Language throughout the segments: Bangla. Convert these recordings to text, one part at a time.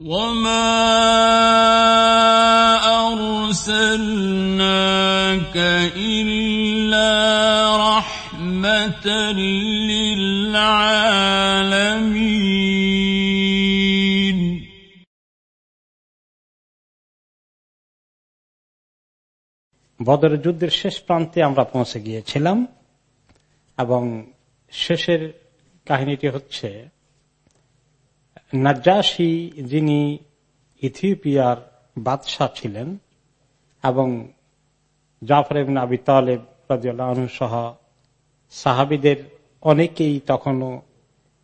وما أرسلناك إلا رحمة للعالمين বদর যুদ্ধের শেষ প্রান্তে আমরা পৌঁছে গিয়েছিলাম এবং শেষের কাহিনীটি হচ্ছে নাজ্জাসী যিনি ইথিওপিয়ার বাদশাহ ছিলেন এবং জাফর ইবিন আবি তালেব সহ সাহাবিদের অনেকেই তখনও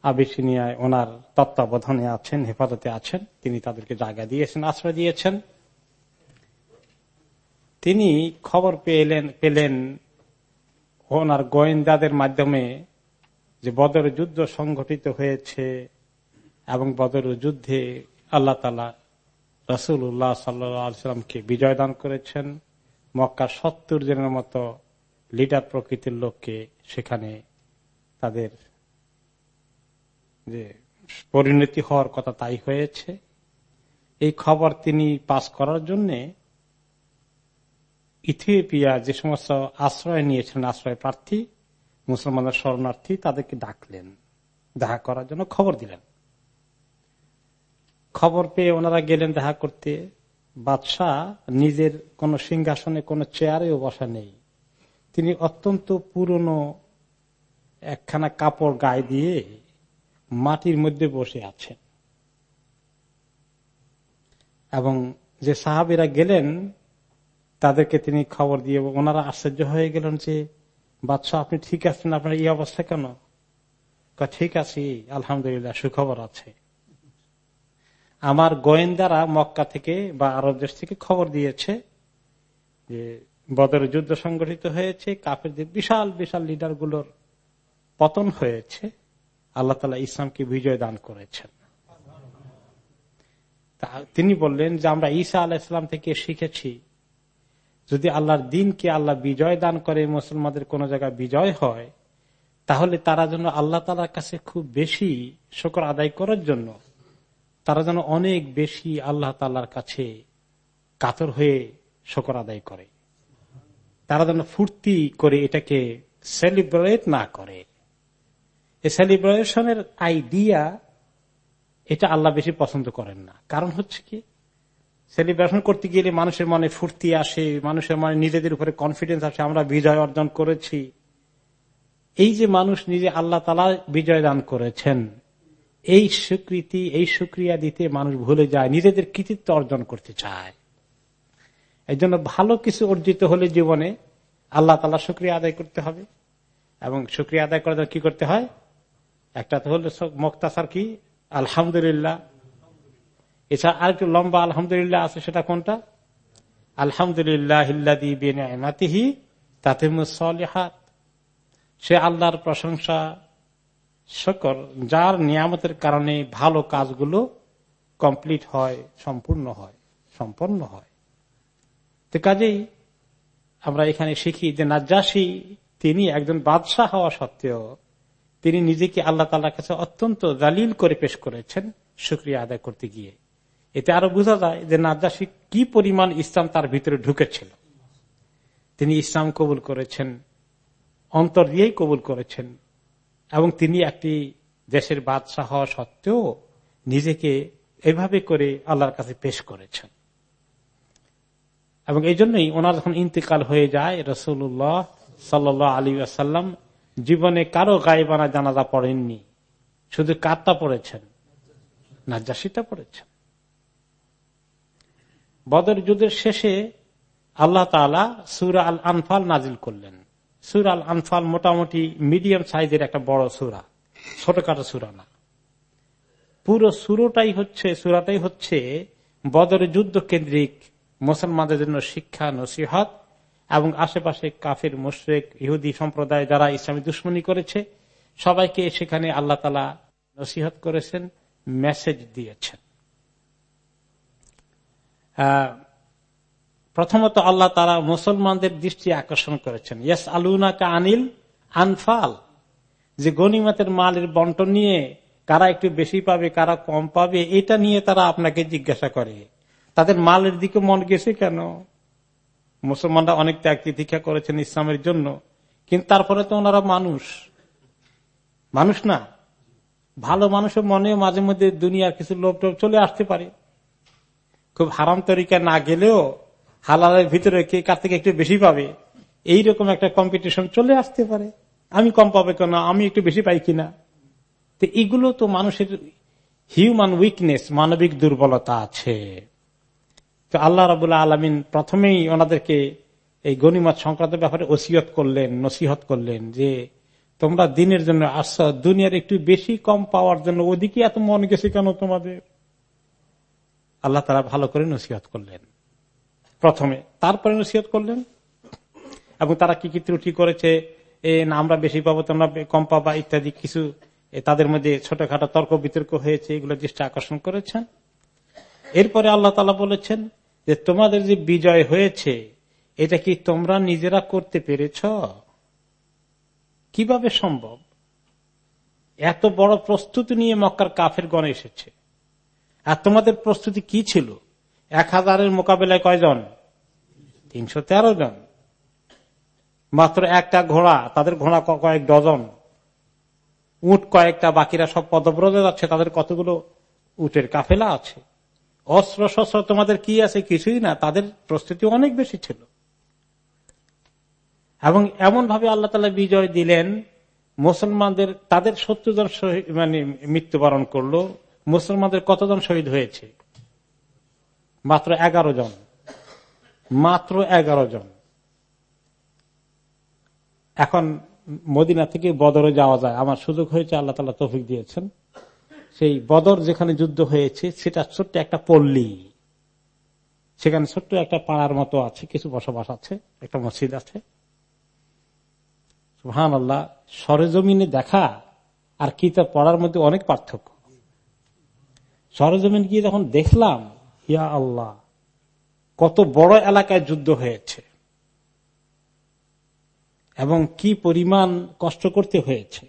আবিসিনিয়ায় ওনার তত্ত্বাবধানে আছেন, হেফাজতে আছেন। তিনি তাদেরকে জায়গা দিয়েছেন, আশ্রয় দিয়েছেন। তিনি খবর পেলেন পেলেন ওনার গোয়েন্দাদের মাধ্যমে যে বদর যুদ্ধ সংঘটিত হয়েছে এবং বদর যুদ্ধে আল্লাহ তালা রসুল উল্লাহ সাল্লামকে বিজয় দান করেছেন। মক্কা সত্তর জনের মতো লিডার প্রকৃতির লোককে সেখানে তাদের যে পরিণতি হওয়ার কথা তাই হয়েছে। এই খবর তিনি পাশ করার জন্য ইথিওপিয়া যে সমস্ত আশ্রয় নিয়েছিলেন আশ্রয় প্রার্থী মুসলমানের শরণার্থী, তাদেরকে ডাকলেন। দেখা করার জন্য খবর দিলেন। খবর পেয়ে ওনারা গেলেন দেখা করতে। বাদশাহ নিজের কোন সিংহাসনে, কোন চেয়ারেও বসা নেই। তিনি অত্যন্ত পুরনো একখানা কাপড় গায়ে দিয়ে মাটির মধ্যে বসে আছেন। এবং যে সাহাবিরা গেলেন, তাদেরকে তিনি খবর দিয়ে ওনারা আশ্চর্য হয়ে গেলেন যে, বাদশাহ, আপনি ঠিক আছেন? আপনার এই অবস্থা কেন? ঠিক আছি, আলহামদুলিল্লাহ, সুখবর আছে। আমার গোয়েন্দারা মক্কা থেকে বা আরব দেশ থেকে খবর দিয়েছে যে বদর যুদ্ধ সংগঠিত হয়েছে, কাফেরদের বিশাল বিশাল লিডারগুলোর পতন হয়েছে। আল্লাহ তালা ইসলামকে বিজয় দান করেছেন। তিনি বললেন যে আমরা ঈসা আল্লাহ ইসলাম থেকে শিখেছি, যদি আল্লাহর দিনকে আল্লাহ বিজয় দান করে, মুসলমানদের কোন জায়গায় বিজয় হয়, তাহলে তারা যেন আল্লাহ তালার কাছে খুব বেশি শকর আদায় করার জন্য তারা যেন অনেক বেশি আল্লাহ তাল্লার কাছে কাতর হয়ে শকর আদায় করে। তারা যেন ফুর্তি করে এটাকে সেলিব্রেট না করে। এই সেলিব্রেশনের আইডিয়া এটা আল্লাহ বেশি পছন্দ করেন না। কারণ হচ্ছে কি? সেলিব্রেশন করতে গেলে মানুষের মনে ফুর্তি আসে, মানুষের মনে নিজেদের উপরে কনফিডেন্স আসে, আমরা বিজয় অর্জন করেছি। এই যে মানুষ নিজে আল্লাহ তালা বিজয় দান করেছেন এই স্বীকৃতি, এই সুক্রিয়া দিতে মানুষ ভুলে যায়, নিজেদের কৃতিত্ব অর্জন করতে চায়। এই জন্য ভালো কিছু অর্জিত হলে জীবনে আল্লাহ তালা সুক্রিয়া আদায় করতে হবে। এবং সুক্রিয়া আদায় করার কি করতে হয়? একটা তো হলো মোক্তাসার কি? আলহামদুলিল্লাহ। এছাড়া আর একটু লম্বা আলহামদুলিল্লাহ আছে, সেটা কোনটা? আলহামদুলিল্লাহ তাতে সে আল্লাহর প্রশংসা শকর, যার নিয়ামতের কারণে ভালো কাজগুলো কমপ্লিট হয়, সম্পূর্ণ হয়, সম্পন্ন হয়। তো কাজেই আমরা এখানে শিখি যে নাজ্জাসী তিনি একজন বাদশাহ হওয়া সত্ত্বেও তিনি নিজেকে আল্লাহ তালার কাছে অত্যন্ত জালিল করে পেশ করেছেন সুক্রিয়া আদায় করতে গিয়ে। এতে আরও বোঝা যায় যে নাজ্জাসী কি পরিমাণ ইসলাম তার ভিতরে ঢুকেছিল। তিনি ইসলাম কবুল করেছেন, অন্তর দিয়েই কবুল করেছেন। এবং তিনি একটি দেশের বাদশাহ হওয়া সত্ত্বেও নিজেকে এভাবে করে আল্লাহর কাছে পেশ করেছেন। এবং এই জন্যই ওনার যখন ইন্তেকাল হয়ে যায় রসুল্লাহ সাল্ল আলী আসাল্লাম জীবনে কারও গায়েবানা জানাজা পড়েননি। শুধু কারটা পড়েছেন নাজ্জাসিটা পড়েছেন। বদর যুদ্ধের শেষে আল্লাহ তালা সুরা আল আনফাল নাজিল করলেন। সুর আল আনফাল মোটামুটি মিডিয়াম সাইজের একটা বড় সুরা। ছোটখাটো সুরা না। পুরো সুরোটাই হচ্ছে, সুরাটাই হচ্ছে বদর যুদ্ধ কেন্দ্রিক মুসলমানদের জন্য শিক্ষা, নসিহত এবং আশেপাশে কাফের, মুশ্রেক, ইহুদি সম্প্রদায় যারা ইসলামী দুশ্মনী করেছে, সবাইকে সেখানে আল্লাহ তালা নসিহত করেছেন মেসেজ দিয়েছেন। প্রথমত আল্লাহ তারা মুসলমানদের দৃষ্টি আকর্ষণ করেছেন। ইয়াস আলুনা কা আনিল আনফাল, যে গনিমতের মালের বন্টন নিয়ে কারা একটু বেশি পাবে, কারা কম পাবে, এটা নিয়ে তারা আপনাকে জিজ্ঞাসা করে। তাদের মালের দিকে মন গেছে কেন? মুসলমানরা অনেক ত্যাগ তিতিক্ষা করেছেন ইসলামের জন্য, কিন্তু তারপরে তো ওনারা মানুষ। মানুষ না। ভালো মানুষের মনে মাঝে মধ্যে দুনিয়ার কিছু লোভ টোভ চলে আসতে পারে। খুব হারাম তরিকা না গেলেও হালালের ভিতরে কে কার থেকে একটু বেশি পাবে? এইরকম একটা কম্পিটিশন চলে আসতে পারে। আমি কম পাবে কেন? আমি একটু বেশি পাই কিনা? তো এগুলো তো মানুষের হিউম্যান উইকনেস মানবিক দুর্বলতা আছে। তো আল্লাহ রাবুল্লাহ আলমিন প্রথমেই ওনাদেরকে এই গণিমত সংক্রান্ত ব্যাপারে ওসিয়ত করলেন, নসিহত করলেন যে, তোমরা দিনের জন্য আস দুনিয়ার একটু বেশি কম পাওয়ার জন্য ওদিকে এত মন গেছে কেন তোমাদের? আল্লাহ তারা ভালো করে নসিহত করলেন। প্রথমে। তারপরে নসিহত করলেন? এবং তারা কি কি ত্রুটি করেছে? না, আমরা বেশি পাবো তোমরা কম পাবা, ইত্যাদি কিছু তাদের মধ্যে ছোটখাটো তর্ক বিতর্ক হয়েছে, এগুলো দৃষ্টি আকর্ষণ করেছেন। এরপরে আল্লাহ তালা বলেছেন যে, তোমাদের যে বিজয় হয়েছে, এটা কি তোমরা নিজেরা করতে পেরেছ? কীভাবে সম্ভব? এত বড় প্রস্তুতি নিয়ে মক্কার কাফের গণে এসেছে। আর তোমাদের প্রস্তুতি কি ছিল? এক হাজারের মোকাবেলায় কয়জন? তিনশো তেরো জন। মাত্র একটা ঘোড়া, তাদের ঘোড়া কয়েক ডজন। উট কয়েকটা, বাকিরা সব পদব্রজে যাচ্ছে, তাদের কতগুলো উটের কাফেলা আছে? অস্ত্র শস্ত্র তোমাদের কি আছে কিছুই না, তাদের প্রস্তুতি অনেক বেশি ছিল। এবং এমন ভাবে আল্লাহ তালা বিজয় দিলেন, মুসলমানদের, তাদের সত্তর জন মানে মৃত্যুবরণ করল, মুসলমানদের কতজন শহীদ হয়েছে? মাত্র এগারো জন। মাত্র এগারো জন। এখন মদিনা থেকে বদরে যাওয়া যায়। আমার সুযোগ হয়েছে, আল্লাহ তালা তফিক দিয়েছেন। সেই বদর যেখানে যুদ্ধ হয়েছে, সেটা ছোট্ট একটা পল্লী। সেখানে ছোট্ট একটা পাড়ার মতো আছে, কিছু বসবাস আছে, একটা মসজিদ আছে। হান আল্লাহ সরেজমিনে দেখা আর কিতাব পড়ার মধ্যে অনেক পার্থক্য। সরজমিন গিয়ে যখন দেখলাম, ইয়া আল্লাহ কত বড় এলাকায় যুদ্ধ হয়েছে এবং কি পরিমাণ কষ্ট করতে হয়েছে।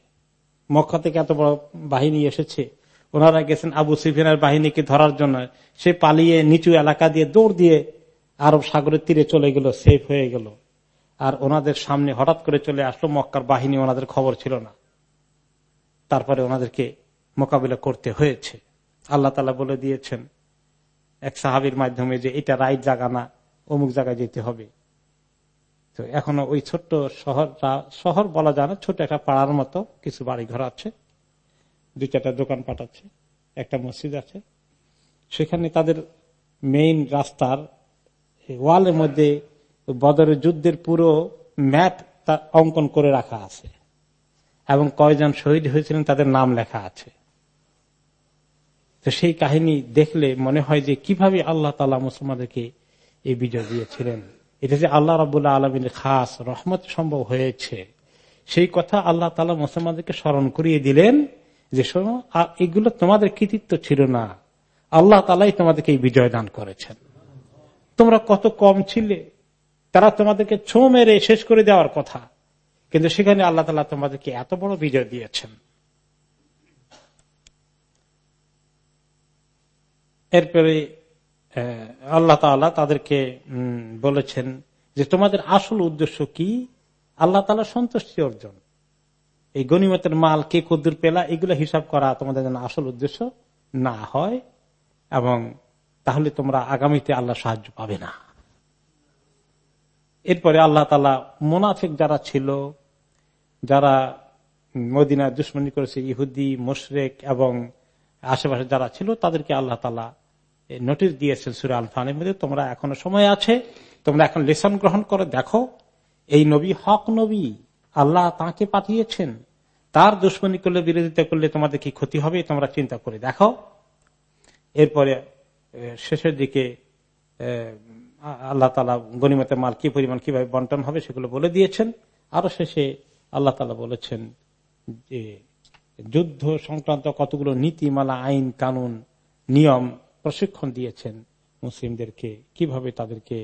মক্কা থেকে এত বড় বাহিনী এসেছে। ওনারা গেছেন আবু সিফিনের বাহিনীকে ধরার জন্য। সে পালিয়ে নিচু এলাকা দিয়ে দৌড় দিয়ে আরব সাগরের তীরে চলে গেল, সেফ হয়ে গেল। আর ওনাদের সামনে হঠাৎ করে চলে আসলো মক্কার বাহিনী, ওনাদের খবর ছিল না। তারপরে ওনাদেরকে মোকাবিলা করতে হয়েছে। আল্লাহ তালা বলে দিয়েছেন এক সাহাবির মাধ্যমে যে এটা রাইট জায়গা না, অমুক জায়গায় যেতে হবে। তো এখনও ওই ছোট্ট শহরটা শহর বলা যায় না, ছোট একটা পাড়ার মতো কিছু বাড়ি ঘর আছে। দুই চারটা দোকান পাঠাচ্ছে একটা মসজিদ আছে। সেখানে তাদের মেইন রাস্তার ওয়ালের মধ্যে বদরের যুদ্ধের পুরো ম্যাপ অঙ্কন করে রাখা আছে। এবং কয়জন শহীদ হয়েছিলেন তাদের নাম লেখা আছে। তো সেই কাহিনী দেখলে মনে হয় যে কীভাবে আল্লাহ তালা মুসলমানদেরকে এই বিজয় দিয়েছিলেন। এটা যে আল্লাহ রাবুল্লাহ আলমীর খাস রহমত সম্ভব হয়েছে। সেই কথা আল্লাহ তালা মুসলমানদেরকে স্মরণ করিয়ে দিলেন যে শোনো এগুলো তোমাদের কৃতিত্ব ছিল না। আল্লাহ তালাই তোমাদেরকে এই বিজয় দান করেছেন। তোমরা কত কম ছিলে, তারা তোমাদেরকে ছো মেরে শেষ করে দেওয়ার কথা। কিন্তু সেখানে আল্লাহ তালা তোমাদেরকে এত বড় বিজয় দিয়েছেন। এরপরে আল্লাহ তালা তাদেরকে বলেছেন যে তোমাদের আসল উদ্দেশ্য কি? আল্লাহ তালা সন্তুষ্টি অর্জন। এই গণিমতের মাল কে কদ্দুর পেলা, এগুলো হিসাব করা তোমাদের যেন আসল উদ্দেশ্য না হয় এবং তাহলে তোমরা আগামীতে আল্লাহ সাহায্য পাবে না। এরপরে আল্লাহ তালা মোনাফিক যারা ছিল, যারা মদিনা দুশ্মনী করেছে, ইহুদি, মুশরেক এবং আশেপাশে যারা ছিল, তাদেরকে আল্লাহ তালা নোটিশ দিয়েছেন সুরা আলফানের মধ্যে, তোমরা এখনও সময় আছে, তোমরা এখন লেসন গ্রহণ করে দেখো, এই নবী হক নবী, আল্লাহ তাকে পাঠিয়েছেন। তার দুশ্মনী করলে বিরোধিতা করলে তোমাদের কি ক্ষতি হবে, তোমরা চিন্তা করে দেখো। এরপরে শেষের দিকে আল্লাহ তালা গণিমতের মাল কি পরিমাণ, কীভাবে বন্টন হবে সেগুলো বলে দিয়েছেন। আরও শেষে আল্লাহ তালা বলেছেন যে, যুদ্ধ সংক্রান্ত কতগুলো নীতিমালা, আইন, কানুন, নিয়ম প্রশিক্ষণ দিয়েছেন মুসলিমদেরকে। কীভাবে তাদেরকে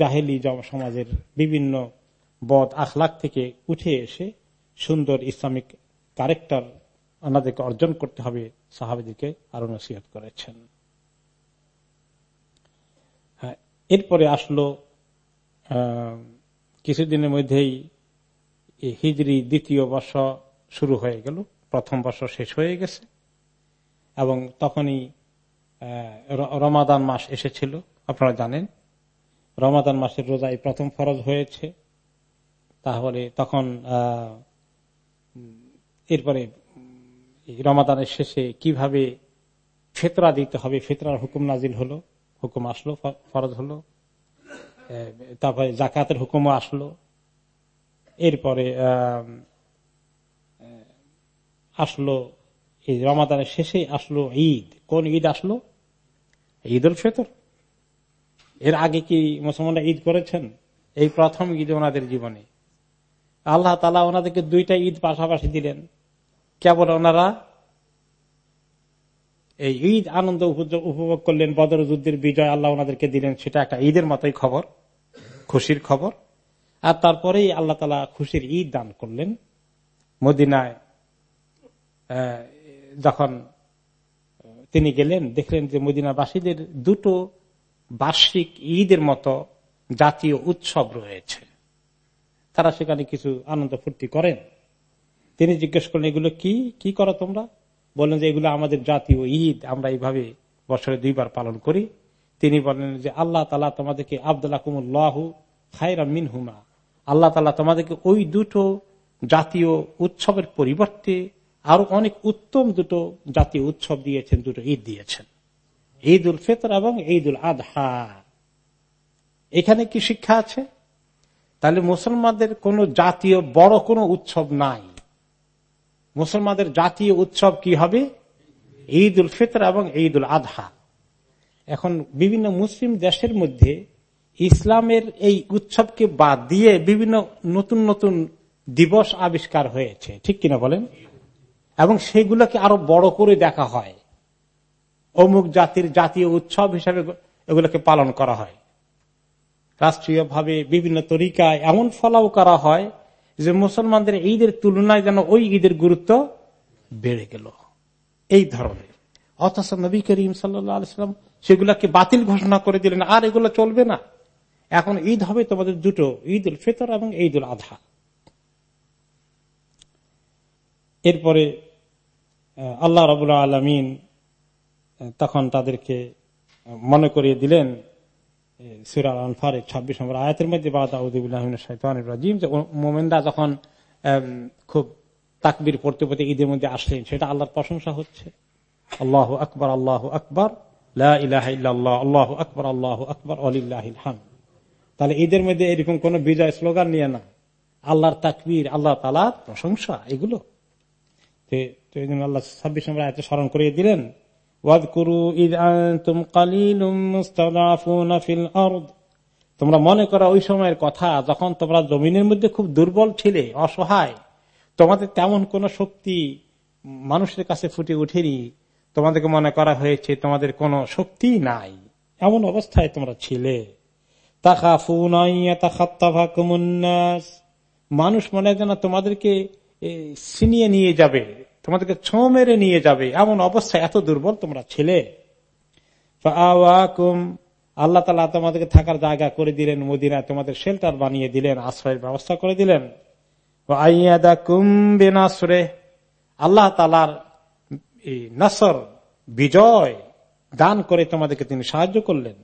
জাহেলি সমাজের বিভিন্ন বদ আখলাখ থেকে উঠে এসে সুন্দর ইসলামিক ক্যারেক্টার ওনাদেরকে অর্জন করতে হবে সাহাবিদিকে আরও নসিহত করেছেন। হ্যাঁ এরপরে আসলো কিছুদিনের মধ্যেই হিজড়ি দ্বিতীয় বর্ষ শুরু হয়ে গেল, প্রথম বর্ষ শেষ হয়ে গেছে, এবং তখনই রমাদান মাস এসেছিল, আপনারা জানেন। রমাদান মাসের রোজায় প্রথম ফরজ হয়েছে। তাহলে তখন এরপরে রমাদানের শেষে কীভাবে ফেতরা দিতে হবে, ফেতরার হুকুম নাজিল হলো, হুকুম আসলো ফরজ হলো। তারপরে জাকাতের হুকুমও আসলো। এরপরে আসলো, এই রমাদানের শেষে আসলো ঈদ। কোন ঈদ আসলো? ঈদ উল ফেতর। এর আগে কি মুসলমানরা ঈদ করেছেন? এই প্রথম ঈদ ওনাদের জীবনে। আল্লাহ তালা ওনাদেরকে দুইটা ঈদ পাশাপাশি দিলেন। কেবল ওনারা এই ঈদ আনন্দ উপভোগ করলেন, বদর যুদ্ধের বিজয় আল্লাহ ওনাদেরকে দিলেন। সেটা একটা ঈদের মতোই খবর, খুশির খবর। আর তারপরেই আল্লাহ তালা খুশির ঈদ দান করলেন। মদিনায় যখন তিনি গেলেন, দেখলেন যে মদিনাবাসীদের দুটো বার্ষিক ঈদের মতো জাতীয় উৎসব রয়েছে। তারা সেখানে কিছু আনন্দ ফুর্তি করেন। তিনি জিজ্ঞেস করলেন, এগুলো কি? কি করো তোমরা? বললেন যে, এগুলো আমাদের জাতীয় ঈদ, আমরা এইভাবে বছরে দুইবার পালন করি। তিনি বলেন যে, আল্লাহ তালা তোমাদেরকে আবদুল্লাহ কুমুল্লাহ খায়রা মিনহুমা। আল্লাহ তালা তোমাদেরকে ওই দুটো জাতীয় উৎসবের পরিবর্তে আরও অনেক উত্তম দুটো জাতীয় উৎসব দিয়েছেন, দুটো ঈদ দিয়েছেন। ঈদ উল ফিতর এবং ঈদ উল আদহা। এখানে কি শিক্ষা আছে? তাহলে মুসলমানদের কোন জাতীয় বড় কোনো উৎসব নাই। মুসলমানদের জাতীয় উৎসব কি হবে? ঈদ উল ফিতর এবং ঈদ উল আদহা। এখন বিভিন্ন মুসলিম দেশের মধ্যে ইসলামের এই উৎসবকে বাদ দিয়ে বিভিন্ন নতুন নতুন দিবস আবিষ্কার হয়েছে। ঠিক কিনা বলেন? এবং সেগুলোকে আরও বড় করে দেখা হয়। অমুক জাতির জাতীয় উৎসব হিসাবে এগুলোকে পালন করা হয়। রাষ্ট্রীয়ভাবে বিভিন্ন তরিকায় এমন ফলাও করা হয় যে মুসলমানদের ঈদের তুলনায় যেন ওই ঈদের গুরুত্ব বেড়ে গেল। এই ধরনের। অথচ নবী করিম সাল্লাম সেগুলাকে বাতিল ঘোষণা করে দিলেন, আর এগুলো চলবে না। এখন ঈদ হবে তোমাদের দুটো ঈদ উল ফিতর এবং ঈদ উল আধা। এরপরে আল্লাহ রবুল্লা আলমিন তখন তাদেরকে মনে করিয়ে দিলেন সিরাল আনফারের ছাব্বিশ নম্বর আয়াতের মধ্যে বাদাউদ্দিন মোমেন্দা যখন খুব তাকবির পড়তে পড়তে ঈদের মধ্যে আসলেন, সেটা আল্লাহর প্রশংসা হচ্ছে। আল্লাহ আকবর আল্লাহ আকবর আল্লাহ আকবর আল্লাহ আকবর হাম তাহলে ঈদের মধ্যে এরকম কোন বিজয় স্লোগান নিয়ে না। আল্লাহর তাকবির, আল্লাহ তালার প্রশংসা, এগুলো আল্লাহ ছাব্বিশ নম্বর আয়তে স্মরণ করিয়ে দিলেন তোমরা মনে করো ওই সময়ের কথা, যখন তোমরা জমিনের মধ্যে খুব দুর্বল ছিলে, অসহায়, তোমাদের তেমন কোন শক্তি মানুষের কাছে ফুটে উঠেনি তোমাদেরকে মনে করা হয়েছে তোমাদের কোনো শক্তি নাই, এমন অবস্থায় তোমরা ছিলে। মানুষ মনে যেন তোমাদেরকে ছিনিয়ে নিয়ে যাবে, তোমাদেরকে ছো মেরে নিয়ে যাবে, এমন অবস্থা এত দুর্বল তোমরা ছেলে। আল্লাহ তালা তোমাদেরকে থাকার জায়গা করে দিলেন মদিনা তোমাদের শেল্টার বানিয়ে দিলেন, আশ্রয়ের ব্যবস্থা করে দিলেন। আল্লাহ তালার নাসর, বিজয় দান করে তোমাদেরকে তিনি সাহায্য করলেন।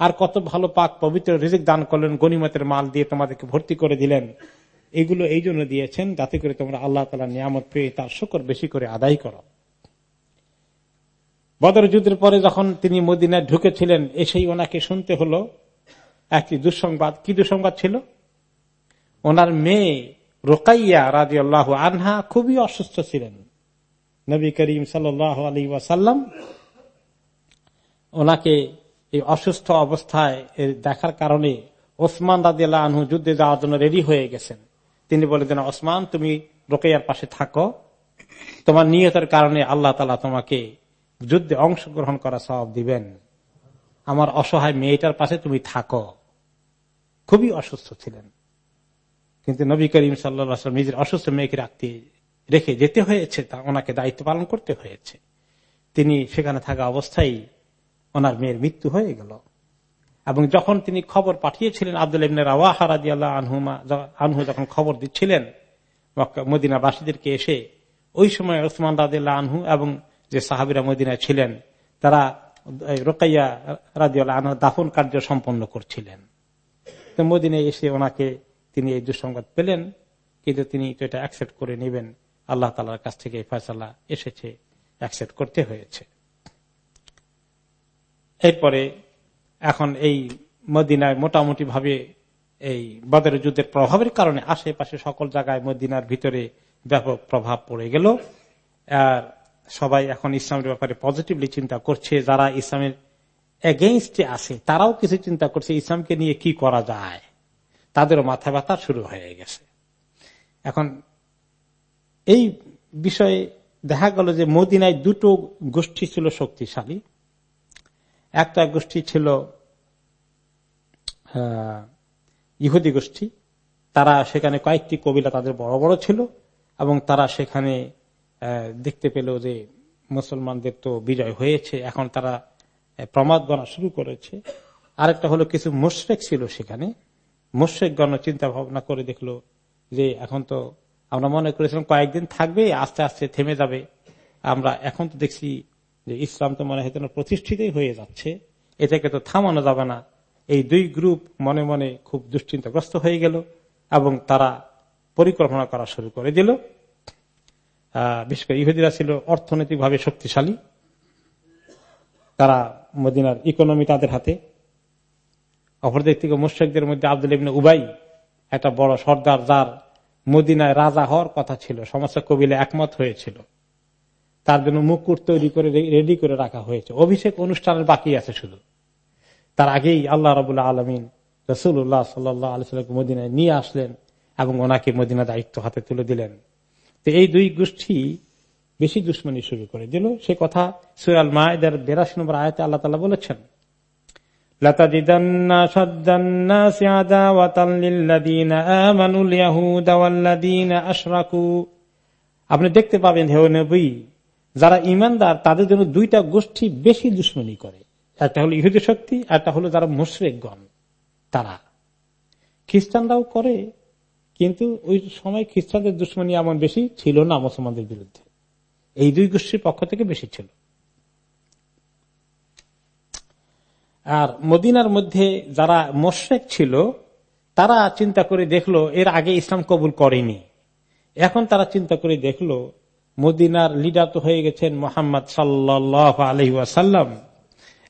আর কত ভালো পাক পবিত্র রিজিক দান করলেন, গনিমতের মাল দিয়ে তোমাদেরকে ভর্তি করে দিলেন। এগুলো এই জন্য দিয়েছেন যাতে করে তোমরা আল্লাহ তালা নিয়ামত পেয়ে তার শকর বেশি করে আদায় করো। বদর যুদ্ধের পরে যখন তিনি মদিনায় ঢুকেছিলেন, এসেই ওনাকে শুনতে হলো, একটি দুঃসংবাদ। কি দুঃসংবাদ ছিল? ওনার মেয়ে রোকাইয়া রাজি আল্লাহ আনহা খুবই অসুস্থ ছিলেন। নবী করিম সাল আলী ওয়াসাল্লাম ওনাকে এই অসুস্থ অবস্থায় দেখার কারণে ওসমান রাজিয়াল্লাহ আনহু যুদ্ধে যাওয়ার জন্য রেডি হয়ে গেছেন। তিনি বলে দেন, ওসমান, তুমি রোকেয়ার পাশে থাকো। তোমার নিয়তের কারণে আল্লাহ তালা তোমাকে যুদ্ধে অংশগ্রহণ করা সব দিবেন। আমার অসহায় মেয়েটার পাশে তুমি থাকো। খুবই অসুস্থ ছিলেন। কিন্তু নবী করিম সাল্লাম নিজের অসুস্থ মেয়েকে রাখতে, রেখে যেতে হয়েছে, তা ওনাকে দায়িত্ব পালন করতে হয়েছে। তিনি সেখানে থাকা অবস্থায় ওনার মেয়ের মৃত্যু হয়ে গেল। এবং যখন তিনি খবর পাঠিয়েছিলেন, আব্দুল ইবনে রাওয়াহারাদি আল্লাহ আনহুমা, আনহু যখন খবর দিচ্ছিলেন মদিনাবাসীদেরকে এসে, ওই সময় ওসমান রাদিল্লাহ আনহু এবং যে সাহাবিরা মদিনায় ছিলেন, তারা রোকাইয়া রাজিউল্লাহ আনহু দাফন কার্য সম্পন্ন করছিলেন। তো মদিনায় এসে ওনাকে তিনি এই দুঃসংবাদ পেলেন, কিন্তু তিনি তো এটা অ্যাকসেপ্ট করে নেবেন। আল্লাহ তালার কাছ থেকে ফয়সালা এসেছে অ্যাকসেপ্ট করতে হয়েছে। এরপরে এখন এই মদিনায় মোটামুটি ভাবে এই বদের যুদ্ধের প্রভাবের কারণে আশেপাশে সকল জায়গায় মদিনার ভিতরে ব্যাপক প্রভাব পড়ে গেল। আর সবাই এখন ইসলামের ব্যাপারে পজিটিভলি চিন্তা করছে। যারা ইসলামের এগেইনস্টে আছে, তারাও কিছু চিন্তা করছে, ইসলামকে নিয়ে কি করা যায়? তাদেরও মাথা ব্যথা শুরু হয়ে গেছে। এখন এই বিষয়ে দেখা গেল যে মদিনায় দুটো গোষ্ঠী ছিল শক্তিশালী। একটা গোষ্ঠী ছিল ইহুদি গোষ্ঠী। তারা সেখানে কয়েকটি কবিলা তাদের বড় বড় ছিল এবং তারা সেখানে দেখতে পেল যে মুসলমানদের তো বিজয় হয়েছে, এখন তারা প্রমাদ গণা শুরু করেছে। আরেকটা হলো কিছু মুশ্রেক ছিল সেখানে। মুশ্রেক গণ চিন্তা ভাবনা করে দেখল যে এখন তো আমরা মনে করেছিলাম কয়েকদিন থাকবে, আস্তে আস্তে থেমে যাবে। আমরা এখন তো দেখছি যে ইসলাম তো মনে হয় প্রতিষ্ঠিতই হয়ে যাচ্ছে। এটাকে তো থামানো যাবে না। এই দুই গ্রুপ মনে মনে খুব দুশ্চিন্তাগ্রস্ত হয়ে গেল এবং তারা পরিকল্পনা করা শুরু করে দিল। বিশেষ করে ইহুদিরা ছিল অর্থনৈতিকভাবে শক্তিশালী। তারা মদিনার ইকোনমি তাদের হাতে। অপরদিক থেকে মুশ্রিকদের মধ্যে আব্দুল ইবিন উবাই, একটা বড় সর্দার যার মদিনায় রাজা হওয়ার কথা ছিল। সমস্ত কবিলে একমত হয়েছিল। তার জন্য মুকুট তৈরি করে রেডি করে রাখা হয়েছে। অভিষেক অনুষ্ঠানের বাকি আছে শুধু। তার আগেই আল্লাহ রবুল্লাহ আলমিন রসুল্লাহ সাল্লাহ আলসালামকে মদিনায় নিয়ে আসলেন এবং ওনাকে মদিনা দায়িত্ব হাতে তুলে দিলেন। তো এই দুই গোষ্ঠী বেশি দুশ্মনী শুরু করে দিল। সে কথা সুরাল মায়েদের বেরাশি নম্বর আয়তে আল্লাহ তালা বলেছেন আপনি দেখতে পাবেন হেউ নবী যারা ইমানদার, তাদের জন্য দুইটা গোষ্ঠী বেশি দুশ্মনী করে। একটা হলো ইহুদি শক্তি একটা হলো যারা মুশরেকগণ, তারা। খ্রিস্টানরাও করে, কিন্তু ওই সময় খ্রিস্টানদের দুশ্মনী এমন বেশি ছিল না মুসলমানদের বিরুদ্ধে। এই দুই গোষ্ঠীর পক্ষ থেকে বেশি ছিল। আর মদিনার মধ্যে যারা মোশেক ছিল, তারা চিন্তা করে দেখল, এর আগে ইসলাম কবুল করেনি। এখন তারা চিন্তা করে দেখল মদিনার লিডার তো হয়ে গেছেন মোহাম্মদ সাল্লাহ আলহি ওয়াসাল্লাম।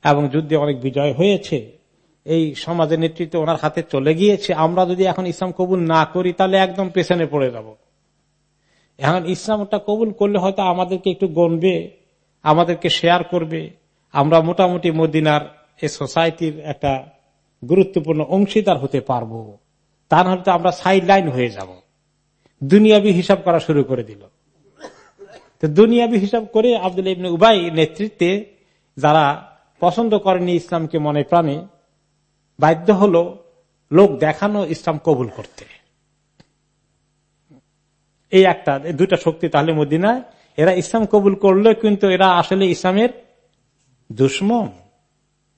এবং যুদ্ধে অনেক বিজয় হয়েছে। এই সমাজের নেতৃত্ব ওনার হাতে চলে গিয়েছে। আমরা যদি এখন ইসলাম কবুল না করি, তাহলে একদম পেছনে পড়ে যাব। এখন ইসলামটা কবুল করলে হয়তো আমাদেরকে একটু গণবে, আমাদেরকে শেয়ার করবে। আমরা মোটামুটি মদিনার এই সোসাইটির একটা গুরুত্বপূর্ণ অংশীদার হতে পারব। তা তার হয়তো আমরা সাইড লাইন হয়ে যাব। দুনিয়াবি হিসাব করা শুরু করে দিল। তো দুনিয়াবি হিসাব করে আব্দুল ইবনে উবাই নেতৃত্বে যারা পছন্দ করেনি ইসলামকে মনে প্রাণে, বাধ্য হলো লোক দেখানো ইসলাম কবুল করতে। এই একটা দুইটা শক্তি তাহলে মদিনায়, এরা ইসলাম কবুল করলে কিন্তু এরা আসলে ইসলামের দুশ্মন,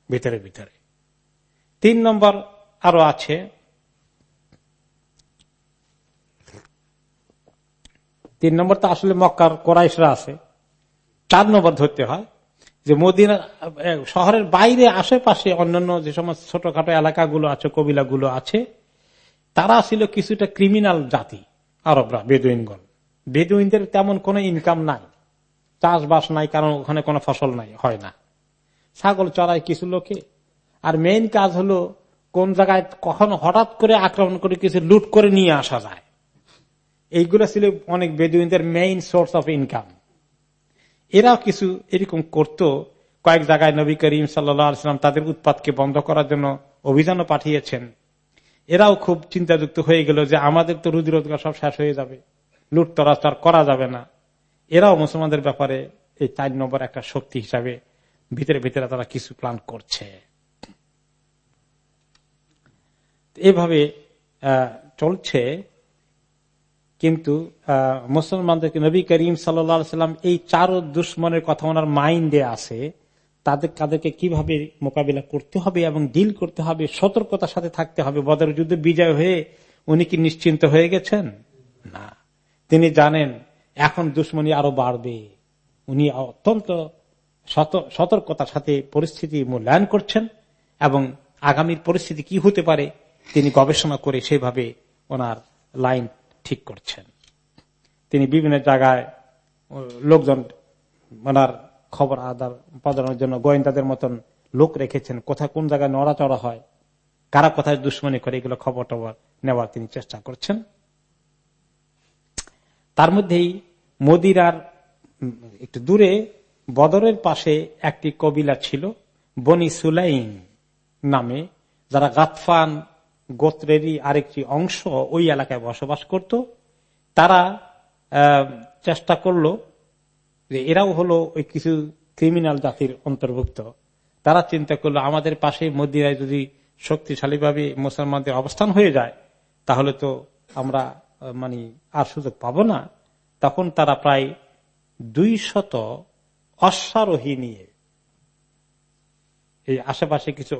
ভিতরে ভিতরে। তিন নম্বর আরও আছে তিন নম্বর তো আসলে মক্কার কোরাইশরা আছে। চার নম্বর ধরতে হয় যে মদিনা শহরের বাইরে আশেপাশে অন্যান্য যে সমস্ত ছোটখাটো এলাকাগুলো আছে, কবিলাগুলো আছে, তারা ছিল কিছুটা ক্রিমিনাল জাতি, আরবরা, বেদুইনগণ। বেদুইনদের তেমন কোনো ইনকাম নাই। চাষবাস নাই, কারণ ওখানে কোনো ফসল নাই, হয় না। ছাগল চড়ায় কিছু লোকে। আর মেইন কাজ হলো কোন জায়গায় কখন হঠাৎ করে আক্রমণ করে কিছু লুট করে নিয়ে আসা যায়। এইগুলো ছিল অনেক বেদুইনদের মেইন সোর্স অফ ইনকাম এরাও কিছু এরকম করত, কয়েক জায়গায় নবী করিম সাল্লাম তাদের উৎপাদকে বন্ধ করার জন্য অভিযানও পাঠিয়েছেন। এরাও খুব চিন্তাযুক্ত হয়ে গেল যে আমাদের তো রুজি রোজগার সব শেষ হয়ে যাবে লুট তরাচার করা যাবে না। এরাও মুসলমানদের ব্যাপারে এই চার নম্বর একটা শক্তি হিসাবে ভিতরে ভিতরে তারা কিছু প্ল্যান করছে। এভাবে চলছে। কিন্তু মুসলমানদেরকে নবী করিম সাল্লাম এই চার দুশ্মনের কথা ওনার মাইন্ডে আছে। তাদের, তাদেরকে কীভাবে মোকাবিলা করতে হবে এবং ডিল করতে হবে, সতর্কতার সাথে থাকতে হবে। বদর যুদ্ধে বিজয় হয়ে উনি কি নিশ্চিন্ত হয়ে গেছেন? না। তিনি জানেন, এখন দুশ্মনী আরও বাড়বে। উনি অত্যন্ত সত- সতর্কতার সাথে পরিস্থিতি মূল্যায়ন করছেন এবং আগামীর পরিস্থিতি কি হতে পারে, তিনি গবেষণা করে সেভাবে ওনার লাইন ঠিক করছেন। তিনি বিভিন্ন জায়গায় লোকজন ওনার খবর আদার পাদানোর জন্য গোয়েন্দাদের মতন লোক রেখেছেন। কোথায় কোন জায়গায় নড়াচড়া হয়, কারা কোথায় দুশ্মনী করে, এগুলো খবর টবর নেওয়ার তিনি চেষ্টা করছেন। তার মধ্যেই মদিরার একটু দূরে, বদরের পাশে একটি কবিলা ছিল, বনি সুলাইম নামে, যারা গাতফান গোত্রেরই আরেকটি অংশ ওই এলাকায় বসবাস করত। তারা চেষ্টা করল যে এরাও হলো ওই কিছু ক্রিমিনাল জাতির অন্তর্ভুক্ত। তারা চিন্তা করল, আমাদের পাশে মদিরায় যদি শক্তিশালীভাবে মুসলমানদের অবস্থান হয়ে যায়, তাহলে তো আমরা মানে আর সুযোগ পাবো না। তখন তারা প্রায় দুই শত অশ্বারোহী নিয়ে, এই আশেপাশে কিছু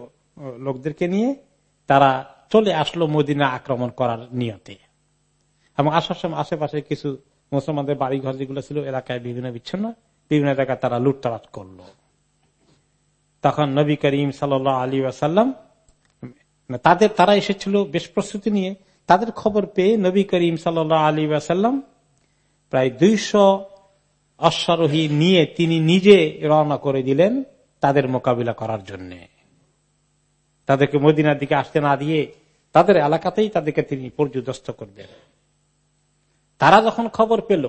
লোকদেরকে নিয়ে তারা চলে আসলো মদিনা আক্রমণ করার নিয়তে। এবং আসার সময় আশেপাশে কিছু মুসলমানদের বাড়ি ঘর যেগুলো ছিল, এলাকায় বিভিন্ন বিচ্ছিন্ন, বিভিন্ন জায়গায় তারা লুটতরাজ করল। তখন নবী করিম সাল আলী আসাল্লাম তাদের, তারা এসেছিল বেশ প্রস্তুতি নিয়ে। তাদের খবর পেয়ে নবী করিম সাল আলী আসাল্লাম প্রায় দুইশো অশ্বারোহী নিয়ে তিনি নিজে রওনা করে দিলেন তাদের মোকাবিলা করার জন্য। তাদেরকে মদিনার দিকে আসতে না দিয়ে তাদের এলাকাতেই তাদেরকে তিনি পর্যদস্ত করবেন। তারা যখন খবর পেল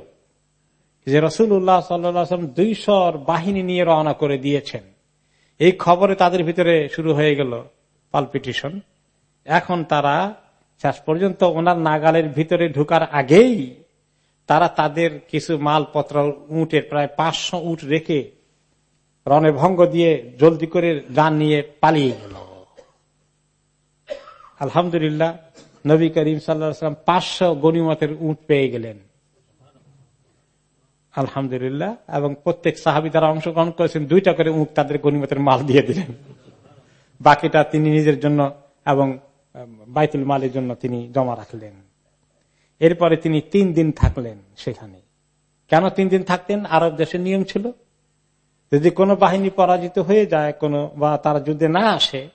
যে রসুল্লাহ সাল্লাম দুইশর বাহিনী নিয়ে রওনা করে দিয়েছেন, এই খবরে তাদের ভিতরে শুরু হয়ে গেল পালপিটিশন। এখন তারা শেষ পর্যন্ত ওনার নাগালের ভিতরে ঢুকার আগেই তারা তাদের কিছু মালপত্র উঁটের প্রায় পাঁচশো উঁট রেখে রণে ভঙ্গ দিয়ে জলদি করে যান নিয়ে পালিয়ে গেল। আলহামদুলিল্লাহ, নবী করিম সাল্লাম পাঁচশো গনিমতের উঁট পেয়ে গেলেন। আলহামদুলিল্লাহ, এবং প্রত্যেক সাহাবি তারা অংশগ্রহণ করেছেন, দুইটা করে উঁট তাদের গনিমতের মাল দিয়ে দিলেন। বাকিটা তিনি নিজের জন্য এবং বাইতুল মালের জন্য তিনি জমা রাখলেন। এরপরে তিনি তিন দিন থাকলেন সেখানে। কেন তিন দিন থাকতেন? আরব দেশের নিয়ম ছিল। যদি কোনো বাহিনী পরাজিত হয়ে যায়, কোনো বা তারা যুদ্ধে না আসে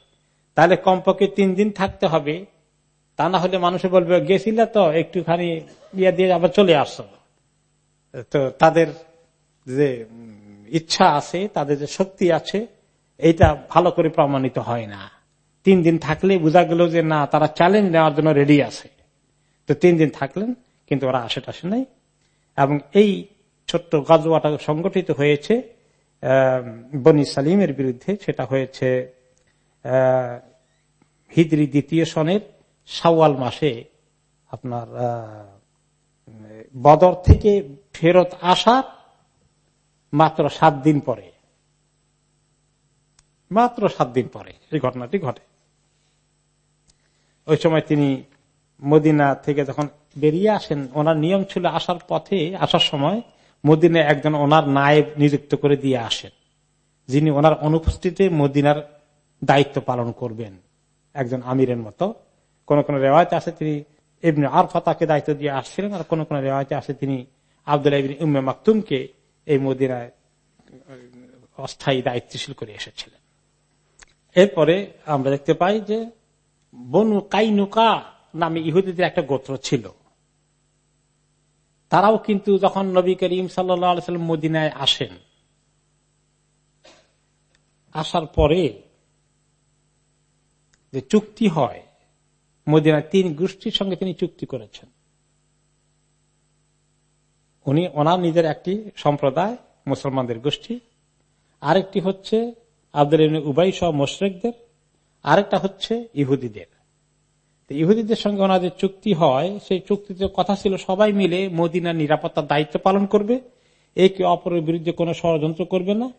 তাহলে কমপক্ষে তিন দিন থাকতে হবে। তা না হলে মানুষে বলবে, গেছিল তো, একটুখানি ইয়ে দিয়ে আবার চলে আসো। তো তাদের যে ইচ্ছা আছে, তাদের যে শক্তি আছে, এইটা ভালো করে প্রমাণিত হয় না। তিন দিন থাকলে বোঝা গেল যে না, তারা চ্যালেঞ্জ নেওয়ার জন্য রেডি আছে। তো তিন দিন থাকলেন, কিন্তু ওরা আসে টাসে নাই। এবং এই ছোট্ট গাজওয়াটা সংগঠিত হয়েছে বনি সালিমের বিরুদ্ধে। সেটা হয়েছে হিদরি দ্বিতীয় সনের সাওয়াল মাসে আপনার বদর থেকে ফেরত আসার মাত্র সাত দিন পরে। মাত্র সাত দিন পরে এই ঘটনাটি ঘটে। ওই সময় তিনি মদিনা থেকে যখন বেরিয়ে আসেন, ওনার নিয়ম ছিল আসার পথে, আসার সময় মদিনা একজন ওনার নায়েব নিযুক্ত করে দিয়ে আসেন, যিনি ওনার অনুপস্থিতিতে মদিনার দায়িত্ব পালন করবেন। একজন আমিরের মতো। কোন কোন রেওয়ায়তে আছে তিনি এমনি আরফা তাকে দায়িত্ব দিয়ে আসছিলেন আর কোন কোন রেওয়ায়তে আছে তিনি আবদুল্লাহ ইবিন উম্মে মাকতুমকে এই মদিনায় অস্থায়ী দায়িত্বশীল করে এসেছিলেন। এরপরে আমরা দেখতে পাই যে বনু কাইনুকা নামে ইহুদিদের একটা গোত্র ছিল। তারাও কিন্তু যখন নবী করিম সাল্লাম মদিনায় আসেন, আসার পরে যে চুক্তি হয়, মদিনার তিন গোষ্ঠীর সঙ্গে তিনি চুক্তি করেছেন। উনি ওনার নিজের একটি সম্প্রদায়, মুসলমানদের গোষ্ঠী। আরেকটি হচ্ছে আব্দুল উবাই সহ মোশরেকদের, আরেকটা হচ্ছে ইহুদিদের। ইহুদিদের সঙ্গে ওনাদের চুক্তি হয়, সেই চুক্তিতে কথা ছিল সবাই মিলে মদিনার নিরাপত্তার দায়িত্ব পালন করবে। একে অপরের বিরুদ্ধে কোনো ষড়যন্ত্র করবে না।